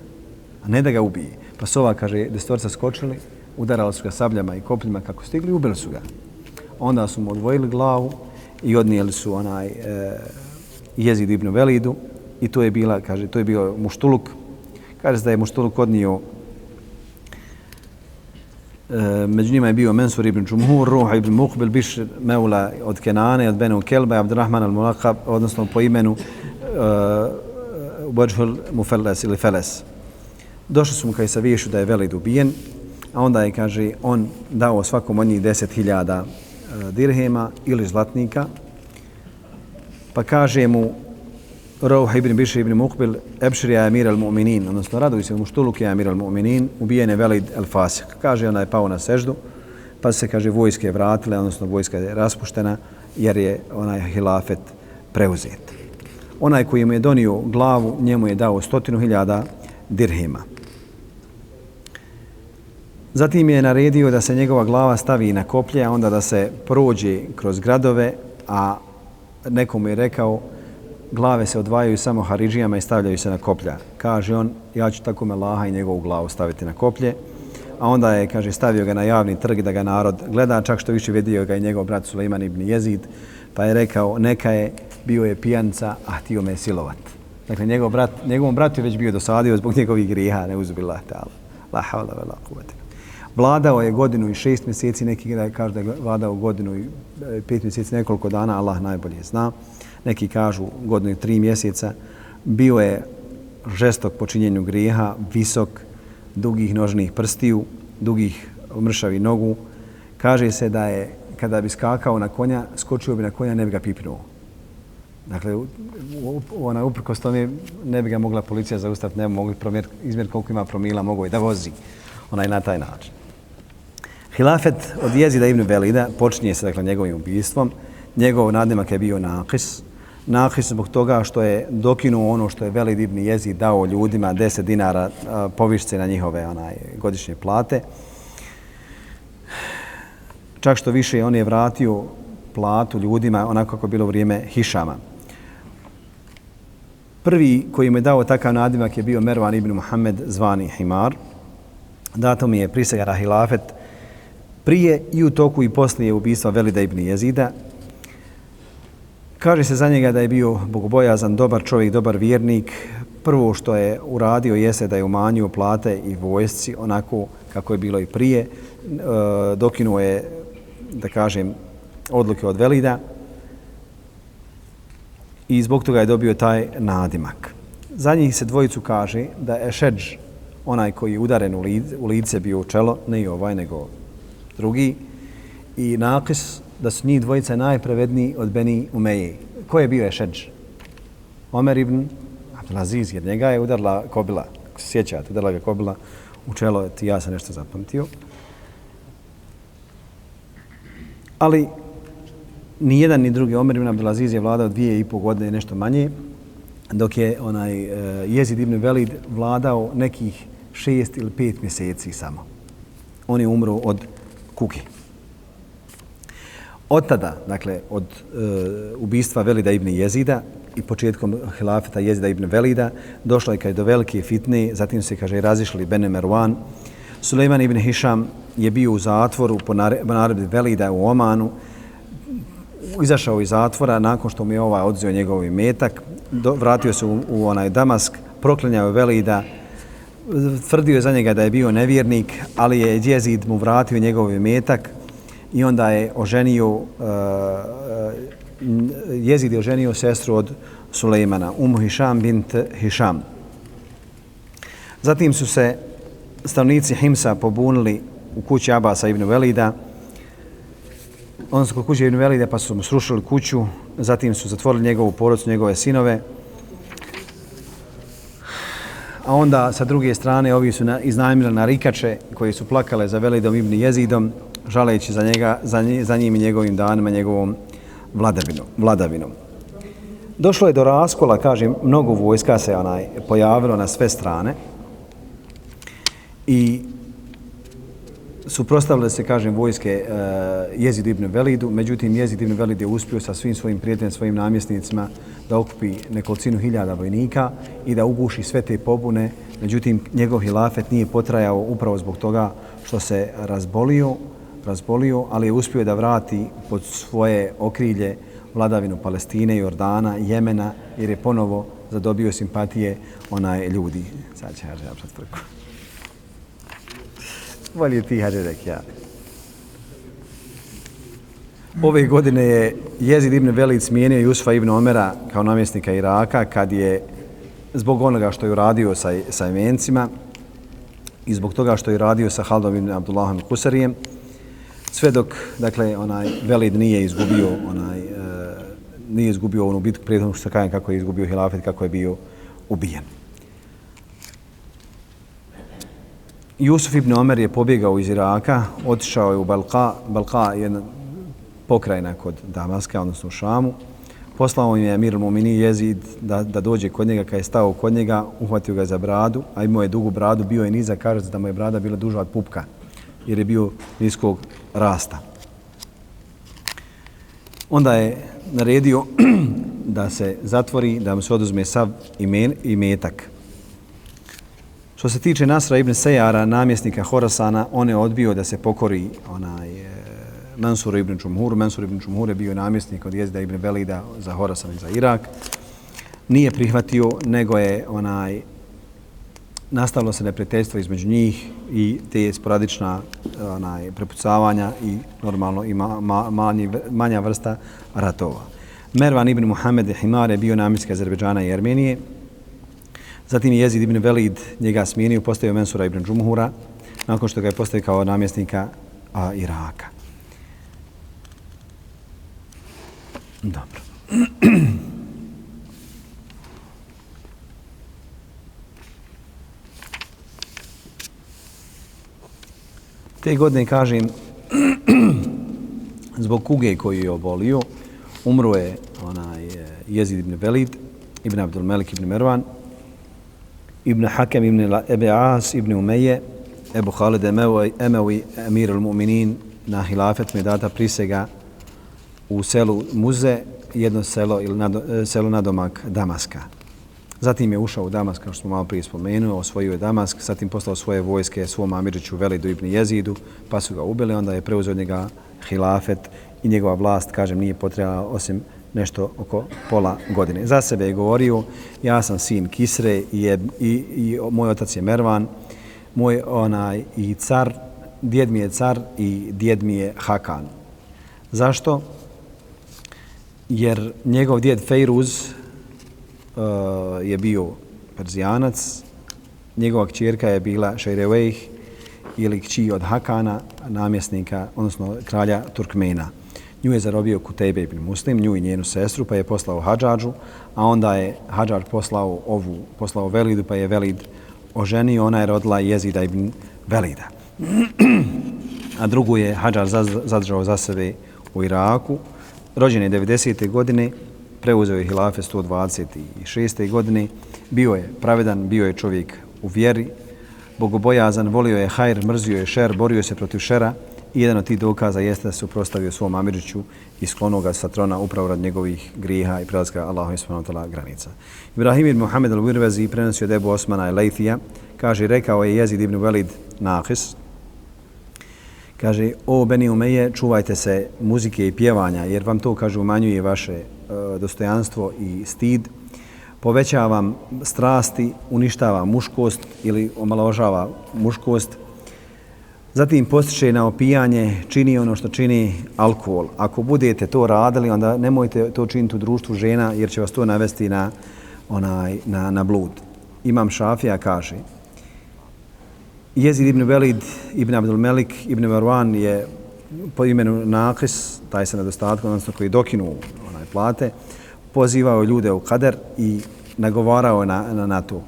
a ne da ga ubije. Pa sova, kaže, destorca skočili, udarali su ga sabljama i kopljima kako stigli, ubili su ga. Onda su mu odvojili glavu i odnijeli su onaj e, jezid ibn Velidu i to je bila, kaže, to je bio muštuluk. Kaže se da je muštuluk odnio e, među njima je bio Mensur ibn Čumhur, Ruha ibn Muqbil, Biš Meula od Kenane, od Benu Kelba, Abdurrahman al-Mulaqab, odnosno po imenu e, uh, Ubadžhul Mufeles ili Feles. Došli su mu kaj sa viješu da je Velid ubijen, a onda je, kaže, on dao svakom od njih deset hiljada e, dirhema ili zlatnika, pa kaže mu Rauh ibn Bišri ibn Muqbil, Ebširija je Amir al-Mu'minin, odnosno raduj se mu štuluk je Amir al-Mu'minin, ubijen je Velid al-Fasik. Kaže, ona je pao na seždu, pa se, kaže, vojske je vratile, odnosno vojska je raspuštena, jer je onaj hilafet preuzet. Onaj koji mu je donio glavu, njemu je dao stotinu hiljada dirhema. Zatim je naredio da se njegova glava stavi na koplje, a onda da se prođe kroz gradove, a nekomu je rekao glave se odvajaju samo haridžijama i stavljaju se na koplja. Kaže on, ja ću tako me laha i njegovu glavu staviti na koplje. A onda je, kaže, stavio ga na javni trg da ga narod gleda, čak što više vidio ga i njegov brat Suleiman ibn Jezid, pa je rekao, neka je, bio je pijanca, a htio me silovat. Dakle, njegov brat, njegovom bratu je već bio dosadio zbog njegovih griha, ne uzubila ta'ala. La havla vela kuvatika. Vladao je godinu i šest mjeseci, neki kažu da je vladao godinu i e, pet mjeseci, nekoliko dana, Allah najbolje zna. Neki kažu godinu i tri mjeseca. Bio je žestok počinjenju grijeha, visok, dugih nožnih prstiju, dugih mršavi nogu. Kaže se da je, kada bi skakao na konja, skočio bi na konja, ne bi ga pipnuo. Dakle, ona uprkos tome ne bi ga mogla policija zaustaviti, ne bi mogli izmjeriti koliko ima promila, mogo je da vozi onaj na taj način. Hilafet od jezida Ibn Velida počinje se dakle, njegovim ubijstvom. Njegov nadimak je bio Naqis. Nakis zbog toga što je dokinuo ono što je Velid ibn Jezid dao ljudima 10 dinara povišce na njihove onaj, godišnje plate. Čak što više on je vratio platu ljudima onako kako je bilo vrijeme Hišama. Prvi koji mu je dao takav nadimak je bio Mervan ibn Muhammed zvani Himar. Dato mi je prisega na hilafet prije i u toku i poslije ubistva Velida ibn Jezida. Kaže se za njega da je bio bogobojazan, dobar čovjek, dobar vjernik. Prvo što je uradio jeste da je umanjio plate i vojsci onako kako je bilo i prije. E, dokinuo je, da kažem, odluke od Velida i zbog toga je dobio taj nadimak. Za njih se dvojicu kaže da je Šedž, onaj koji je udaren u lice, u lice bio u čelo, ne i ovaj, nego drugi, i Nakis, da su njih dvojica najprevedniji od Beni Umeji. Ko je bio Ešedž? Omer ibn Abdelaziz, jer njega je udarla kobila, ako se sjećate, udarla ga kobila u čelo, ti ja sam nešto zapamtio. Ali ni jedan ni drugi Omer ibn Abdelaziz je vladao dvije i pol godine nešto manje, dok je onaj e, Jezid ibn Velid vladao nekih šest ili pet mjeseci samo. On je umro od kuke. Od tada, dakle, od e, ubistva Velida ibn Jezida i početkom hilafeta Jezida ibn Velida, došlo je kaj do velike fitne, zatim se, kaže, razišli Bene Merwan. Suleiman ibn Hišam je bio u zatvoru po naredbi Velida u Omanu, izašao iz zatvora nakon što mu je ovaj odzio njegov metak, do, vratio se u, u onaj Damask, proklinjao Velida, tvrdio je za njega da je bio nevjernik, ali je Jezid mu vratio njegov metak i onda je oženio, uh, Jezid je oženio sestru od Sulejmana, Umu Hišam bint Hišam. Zatim su se stanovnici Himsa pobunili u kući Abasa ibn Velida, odnosno kod kuće Ibn Velida pa su mu srušili kuću, zatim su zatvorili njegovu porodcu, njegove sinove. A onda sa druge strane ovi su na, iznajmili na rikače koji su plakale za Velidom Ibn Jezidom, žaleći za, njega, za, nje, za njim i njegovim danima, njegovom vladavinom. vladavinom. Došlo je do raskola, kažem, mnogo vojska se onaj pojavilo na sve strane i suprostavile se, kažem, vojske uh, Jezid ibn Velidu, međutim Jezid ibn Velid je uspio sa svim svojim prijateljima, svojim namjesnicima da okupi nekolicinu hiljada vojnika i da uguši sve te pobune. Međutim, njegov hilafet nije potrajao upravo zbog toga što se razbolio, razbolio, ali je uspio da vrati pod svoje okrilje vladavinu Palestine, Jordana, Jemena, jer je ponovo zadobio simpatije onaj ljudi. Sad će ja želim ti, hađe ja. Ove godine je Jezid ibn Velid smijenio Jusfa ibn Omera kao namjesnika Iraka kad je zbog onoga što je uradio sa, sa imencima i zbog toga što je radio sa Haldom ibn Abdullahom Kusarijem, sve dok dakle, onaj Velid nije izgubio onaj, e, nije izgubio onu bitku prije što kažem kako je izgubio hilafet, kako je bio ubijen. Jusuf ibn Omer je pobjegao iz Iraka, otišao je u Balka, Balka je jedna pokrajina kod Damaska, odnosno u Šamu. Poslao im je Emir Mumini jezid da, da dođe kod njega, kad je stao kod njega, uhvatio ga za bradu, a imao je dugu bradu, bio je niza, kaže da mu je brada bila duža od pupka, jer je bio niskog rasta. Onda je naredio [clears throat] da se zatvori, da mu se oduzme sav imen, imetak. Što se tiče Nasra ibn Sejara, namjesnika Horasana, on je odbio da se pokori onaj e, Mansur ibn Čumhur. Mansur ibn Čumhur je bio namjesnik od jezida ibn Velida za Horasan i za Irak. Nije prihvatio, nego je onaj nastavilo se neprijateljstvo između njih i te sporadična onaj, prepucavanja i normalno i ma, ma, manji, manja vrsta ratova. Mervan ibn Muhammed Himar je bio namjesnik Azerbeđana i Armenije. Zatim je Jezid ibn Velid njega smijenio, postavio Mensura ibn Džumhura, nakon što ga je postavio kao namjesnika a, Iraka. Dobro. [clears throat] Te godine, kažem, [clears throat] zbog kuge koju je obolio, umro je onaj eh, Jezid ibn Velid, ibn Abdul Melik ibn Mervan, ibn Hakem ibn Ebe As ibn Umeje, Ebu Khalid Emevi, Emir al-Mu'minin na hilafet mi data prisega u selu Muze, jedno selo ili nado, e, selo nadomak Damaska. Zatim je ušao u Damask, kao što smo malo prije spomenuo, osvojio je Damask, zatim poslao svoje vojske svom Amiriću Velidu ibn Jezidu, pa su ga ubili, onda je preuzeo njega hilafet i njegova vlast, kažem, nije potrebala osim nešto oko pola godine. Za sebe je govorio, ja sam sin Kisre i, je, i, i moj otac je Mervan, moj onaj i car, djed mi je car i djed mi je Hakan. Zašto? Jer njegov djed Fejruz uh, je bio Perzijanac, njegova kćerka je bila Šajrevejh ili kći od Hakana, namjesnika, odnosno kralja Turkmena. Nju je zarobio Kutejbe ibn Muslim, nju i njenu sestru, pa je poslao Hadžađu, a onda je Hadžađ poslao ovu, poslao Velidu, pa je Velid oženio, ona je rodila Jezida ibn Velida. [clears throat] a drugu je Hadžađ zadržao za sebe u Iraku. Rođen je 90. godine, preuzeo je hilafe 126. godine, bio je pravedan, bio je čovjek u vjeri, bogobojazan, volio je hajr, mrzio je šer, borio se protiv šera, I jedan od tih dokaza jeste da se uprostavio svom Amiriću i sklonuo ga sa trona upravo rad njegovih griha i prelazka Allahu subhanahu wa ta'ala granica. Ibrahim ibn Muhammed al-Wirvezi prenosio debu Osmana i Lejthija, kaže, rekao je Jezid ibn Velid Nahis, kaže, o Beni Umeje, čuvajte se muzike i pjevanja, jer vam to, kaže, umanjuje vaše uh, dostojanstvo i stid, povećava vam strasti, uništava muškost ili omaložava muškost, Zatim postiče na opijanje, čini ono što čini alkohol. Ako budete to radili, onda nemojte to činiti u društvu žena, jer će vas to navesti na, onaj, na, na blud. Imam Šafija kaže, Jezid ibn Velid ibn Abdul Melik ibn Marwan je po imenu Nakis, taj se nedostatkom, odnosno koji dokinu onaj plate, pozivao ljude u kader i nagovarao na, na, na to.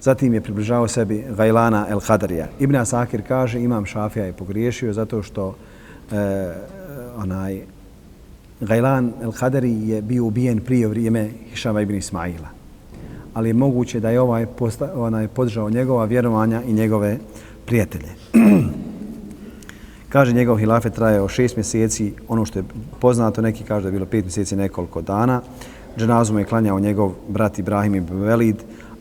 Zatim je približavao sebi Gajlana el Hadarija. Ibn Asakir kaže, imam šafija je pogriješio zato što e, onaj Gajlan el Hadari je bio ubijen prije vrijeme Hišama ibn Ismaila. Ali je moguće da je ovaj, posta, onaj podržao njegova vjerovanja i njegove prijatelje. [clears throat] kaže, njegov hilafet trajao šest mjeseci, ono što je poznato, neki kaže da je bilo pet mjeseci nekoliko dana. Dženazu je klanjao njegov brat Ibrahim ibn Velid,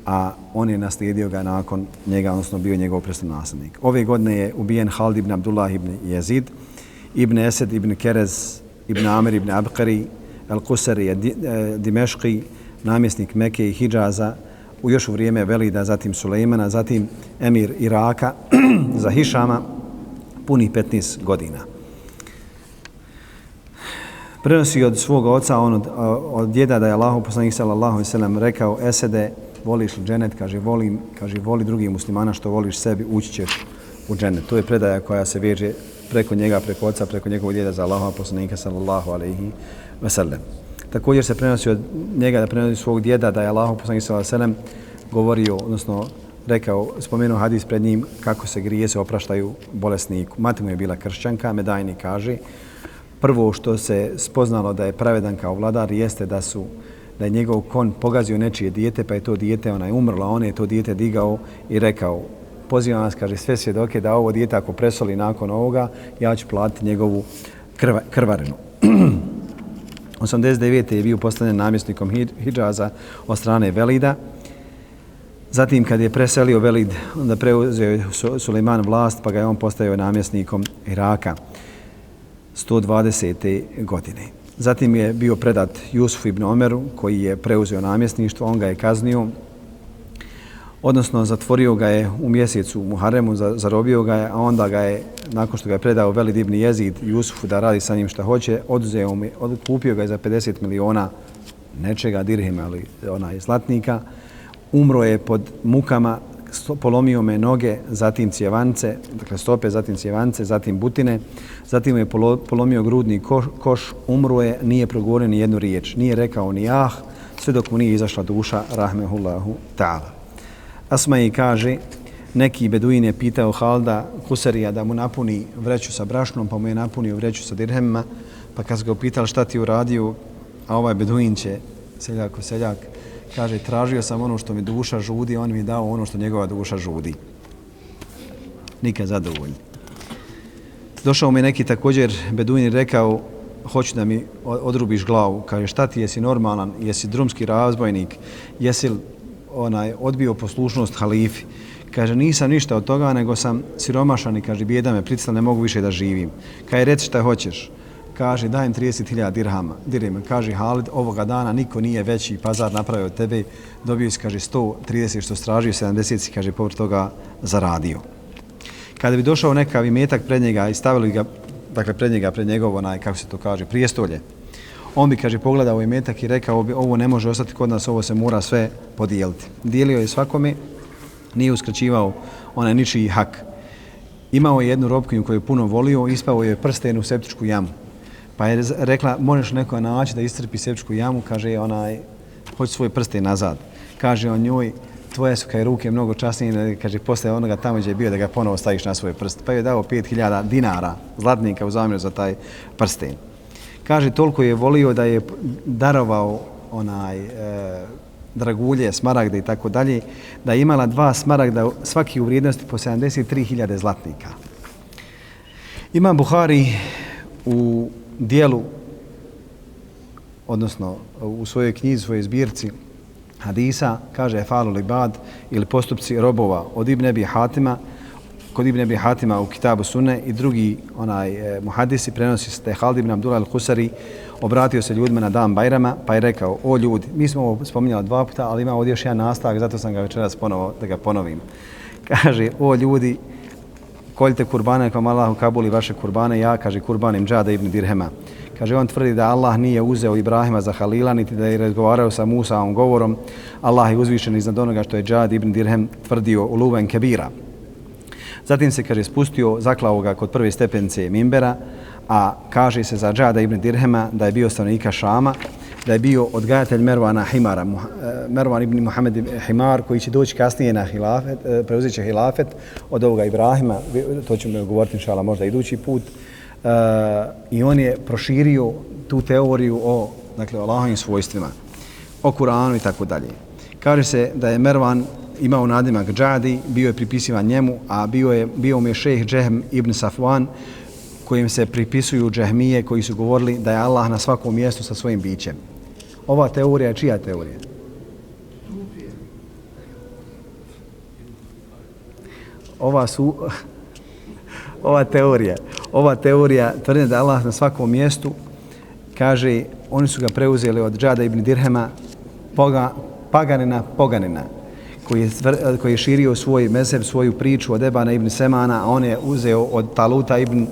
a on je naslijedio ga nakon njega, odnosno bio njegov predstavnaslednik. Ove godine je ubijen Halid ibn Abdullah ibn Jezid, ibn Esed ibn Kerez, ibn Amir ibn Abqari, El Kusari je e, Dimeški, namjesnik Mekke i Hidžaza, u još u vrijeme Velida, zatim Sulejmana, zatim Emir Iraka [clears throat] za Hišama, puni 15 godina. Prenosi od svog oca, on od, od djeda da je Allah, poslanik sallallahu alejhi ve sellem rekao Esede, voliš li dženet, kaže, volim, kaže, voli drugih muslimana što voliš sebi, ući ćeš u dženet. To je predaja koja se veže preko njega, preko oca, preko njegovog djeda za Allahova poslanika, sallallahu alaihi wa sallam. Također se prenosi od njega da prenosi svog djeda da je Allahov poslanik, sallallahu alaihi ve sellem govorio, odnosno rekao, spomenuo hadis pred njim kako se grije se opraštaju bolesniku. Mati mu je bila kršćanka, medajni kaže, prvo što se spoznalo da je pravedan kao vladar jeste da su da je njegov kon pogazio nečije dijete, pa je to dijete ona je umrla, on je to dijete digao i rekao, pozivam vas, kaže, sve svjedoke da ovo dijete ako presoli nakon ovoga, ja ću platiti njegovu krva, krvarinu. [clears throat] 89. je bio postavljen namjesnikom Hidžaza od strane Velida. Zatim, kad je preselio Velid, onda preuzeo Suleiman vlast, pa ga je on postavio namjesnikom Iraka 120. godine. Zatim je bio predat Jusuf ibn Omeru, koji je preuzeo namjesništvo, on ga je kaznio, odnosno zatvorio ga je u mjesecu Muharemu, zarobio ga je, a onda ga je, nakon što ga je predao Velid ibn Jezid Jusufu da radi sa njim šta hoće, oduzeo mi, kupio ga je za 50 miliona nečega, dirhima ali onaj zlatnika, umro je pod mukama, polomio me noge, zatim cjevance, dakle stope, zatim cjevance, zatim butine, zatim je polomio grudni koš, koš umro je, nije progovorio ni jednu riječ, nije rekao ni ah, sve dok mu nije izašla duša, rahmehullahu ta'ala. Asma kaže, neki beduin je pitao Halda Kusarija da mu napuni vreću sa brašnom, pa mu je napunio vreću sa dirhemima, pa kad ga upitali šta ti uradio, a ovaj beduin će seljak u seljak, kaže, tražio sam ono što mi duša žudi, on mi dao ono što njegova duša žudi. Nikad zadovoljni. Došao mi neki također beduin rekao, hoću da mi odrubiš glavu. Kaže, šta ti, jesi normalan, jesi drumski razbojnik, jesi onaj odbio poslušnost halifi? Kaže, nisam ništa od toga, nego sam siromašan i kaže, bijeda me pricla, ne mogu više da živim. Kaže, reci šta hoćeš. Kaže, dajem 30.000 dirhama. Dirhama. Kaže, Halid, ovoga dana niko nije veći pazar napravio od tebe. Dobio si, kaže, 130 što stražio, 70 si, kaže, povr toga zaradio. Kada bi došao nekav imetak pred njega i stavili ga, dakle, pred njega, pred njegov, onaj, kako se to kaže, prijestolje, on bi, kaže, pogledao imetak i rekao bi, ovo ne može ostati kod nas, ovo se mora sve podijeliti. Dijelio je svakome, nije uskraćivao onaj ničiji hak. Imao je jednu robkinju koju je puno volio, ispao je prsten u septičku jamu. Pa je rekla, možeš neko naći da istrpi sepčku jamu, kaže onaj, hoći svoj prste nazad. Kaže on njoj, tvoje su kaj ruke mnogo časnije, kaže, posle onoga tamo gdje je bio da ga ponovo staviš na svoj prst. Pa je dao 5000 dinara zlatnika u zamjeru za taj prsten. Kaže, toliko je volio da je darovao onaj e, dragulje, smaragde i tako dalje, da je imala dva smaragda svaki u vrijednosti po 73.000 zlatnika. Imam Buhari u dijelu, odnosno u svojoj knjizi, svojoj zbirci hadisa, kaže Efalu Libad ili postupci robova od Ibn Abi Hatima, kod Ibn Abi Hatima u Kitabu Sunne i drugi onaj e, muhadisi prenosi se Halid ibn Abdullah al-Husari obratio se ljudima na dan Bajrama pa je rekao, o ljudi, mi smo ovo spominjali dva puta, ali ima ovdje još jedan nastavak, zato sam ga večeras ponovo da ga ponovim. Kaže, o ljudi, koljte kurbane, pa nek vam Allah kabuli vaše kurbane, ja, kaže, kurbanim džada ibn Dirhema. Kaže, on tvrdi da Allah nije uzeo Ibrahima za Halila, niti da je razgovarao sa Musaom govorom. Allah je uzvišen iznad onoga što je džad ibn Dirhem tvrdio u Luven Kebira. Zatim se, kaže, spustio, zaklao ga kod prve stepence Mimbera, a kaže se za Džada ibn Dirhema da je bio stanovnika Šama, da je bio odgajatelj Mervana Himara, eh, Mervan ibn Muhammed Himar, koji će doći kasnije na hilafet, eh, preuzet će hilafet od ovoga Ibrahima, to ćemo govoriti inšala možda idući put, eh, i on je proširio tu teoriju o, dakle, o Allahovim svojstvima, o Kuranu i tako dalje. Kaže se da je Mervan imao nadimak Džadi, bio je pripisivan njemu, a bio je bio mu je šejh Džehm ibn Safwan, kojim se pripisuju džehmije koji su govorili da je Allah na svakom mjestu sa svojim bićem. Ova teorija je čija teorija? Ova su [laughs] ova teorija, ova teorija tvrdi da Allah na svakom mjestu kaže oni su ga preuzeli od Džada ibn Dirhema poga, paganina poganina koji je, koji je širio svoj mezheb, svoju priču od Ebana ibn Semana, a on je uzeo od Taluta ibn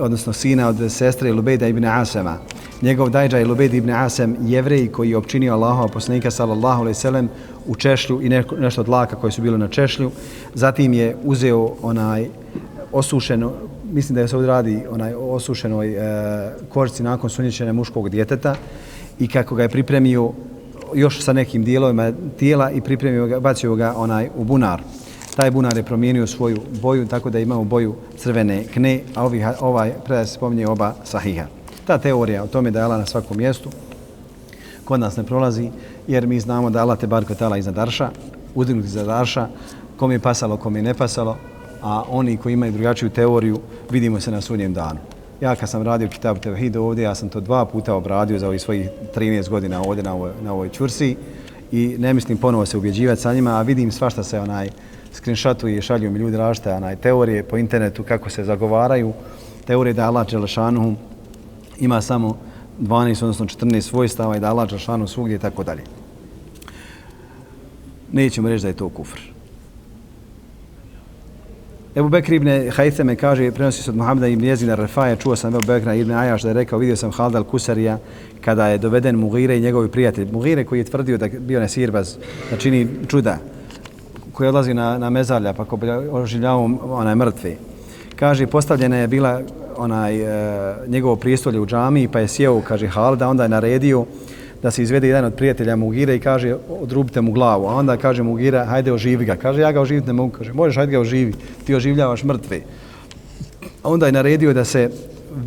odnosno sina od sestre Lubejda ibn Asema. Njegov dajđa je Lubejd ibn Asem, jevrej koji je opčinio Allahova poslanika sallallahu alaihi sallam u češlju i nešto od laka koje su bile na češlju. Zatim je uzeo onaj osušeno, mislim da je se ovdje radi onaj osušenoj e, korci nakon sunjećene muškog djeteta i kako ga je pripremio još sa nekim dijelovima tijela i pripremio ga, bacio ga onaj u bunar taj bunar je promijenio svoju boju, tako da imamo boju crvene kne, a ovi, ovaj predaj se spominje oba sahiha. Ta teorija o tome da je Allah na svakom mjestu kod nas ne prolazi, jer mi znamo da Allah te bar kvetala iznad Arša, udignuti za Arša, kom je pasalo, kom je ne pasalo, a oni koji imaju drugačiju teoriju, vidimo se na sudnjem danu. Ja kad sam radio Kitab Tevhid ovdje, ja sam to dva puta obradio za ovih svojih 13 godina ovdje na ovoj, na ovoj čursi i ne mislim ponovo se ubjeđivati sa njima, a vidim svašta se onaj screenshotuje i šalju mi ljudi različite onaj, teorije po internetu kako se zagovaraju. Teorije da Allah Đelešanuhu ima samo 12, odnosno 14 svojstava i da Allah Đelešanuhu svugdje i tako dalje. Nećemo reći da je to kufr. Ebu Bekr ibn Hajtheme kaže, prenosi se od Muhammeda ibn Jezina Refaja, čuo sam Ebu Bekra ibn Ajaš da je rekao, vidio sam Halda al-Kusarija kada je doveden Mugire i njegovi prijatelji. Mugire koji je tvrdio da bio nesirbaz, da čini čuda, koji odlazi na, na mezarlja, pa ko bi oživljavao onaj mrtvi. Kaže, postavljena je bila onaj e, njegovo prijestolje u džamiji pa je sjeo, kaže Halda, onda je naredio da se izvede jedan od prijatelja Mugire i kaže odrubite mu glavu. A onda kaže Mugira, hajde oživi ga. Kaže, ja ga oživiti ne mogu. Kaže, možeš, hajde ga oživi. Ti oživljavaš mrtve. A onda je naredio da se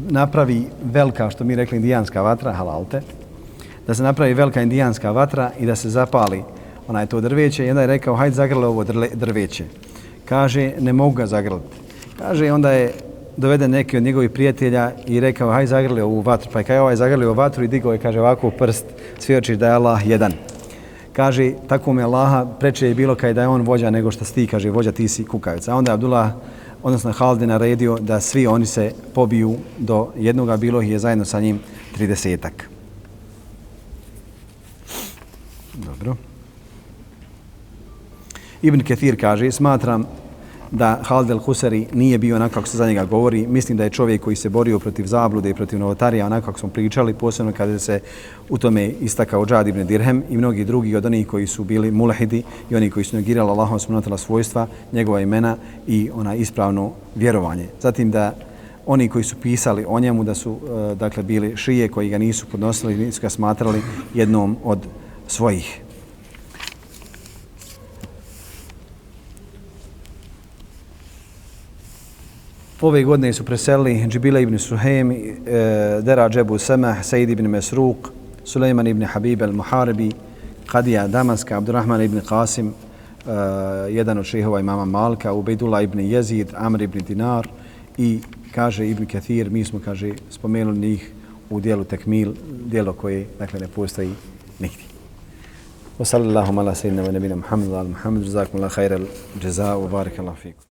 napravi velika, što mi rekli, indijanska vatra, halalte, da se napravi velika indijanska vatra i da se zapali onaj to drveće i onda je rekao hajde zagrle ovo drveće. Kaže ne mogu ga zagrliti. Kaže onda je doveden neki od njegovih prijatelja i rekao hajde zagrli ovu vatru. Pa je kaj ovaj zagrli ovu vatru i digao je kaže ovako prst svjedoči da je Allah jedan. Kaže tako mi Allaha preče je bilo kaj da je on vođa nego što ti kaže vođa ti si kukavica. A onda je Abdullah odnosno Halde naredio da svi oni se pobiju do jednoga bilo ih je zajedno sa njim tridesetak. Dobro. Ibn Ketir kaže, smatram da Halid al-Husari nije bio onako kako se za njega govori. Mislim da je čovjek koji se borio protiv zablude i protiv novotarija, onako kako smo pričali, posebno kada se u tome istakao Džad ibn Dirhem i mnogi drugi od onih koji su bili mulahidi i oni koji su negirali Allahom smrnotala svojstva, njegova imena i ona ispravno vjerovanje. Zatim da oni koji su pisali o njemu da su e, dakle bili šije koji ga nisu podnosili, nisu ga smatrali jednom od svojih. Ove godine su preselili Džibila ibn Suhem, e, Dera Džebu Samah, Said ibn Mesruq, Suleiman ibn Habib al-Muharibi, Qadija Damaska, Abdurrahman ibn Qasim, e, jedan od šehova imama Malka, Ubejdullah ibn Jezid, Amr ibn Dinar i kaže Ibn Kathir, mi smo, kaže, spomenuli njih u dijelu Tekmil, dijelo koje, dakle, ne postoji nigdje. وصلى اللهم على سيدنا ونبينا محمد وعلى محمد جزاكم الله خير الجزاء وبارك الله فيكم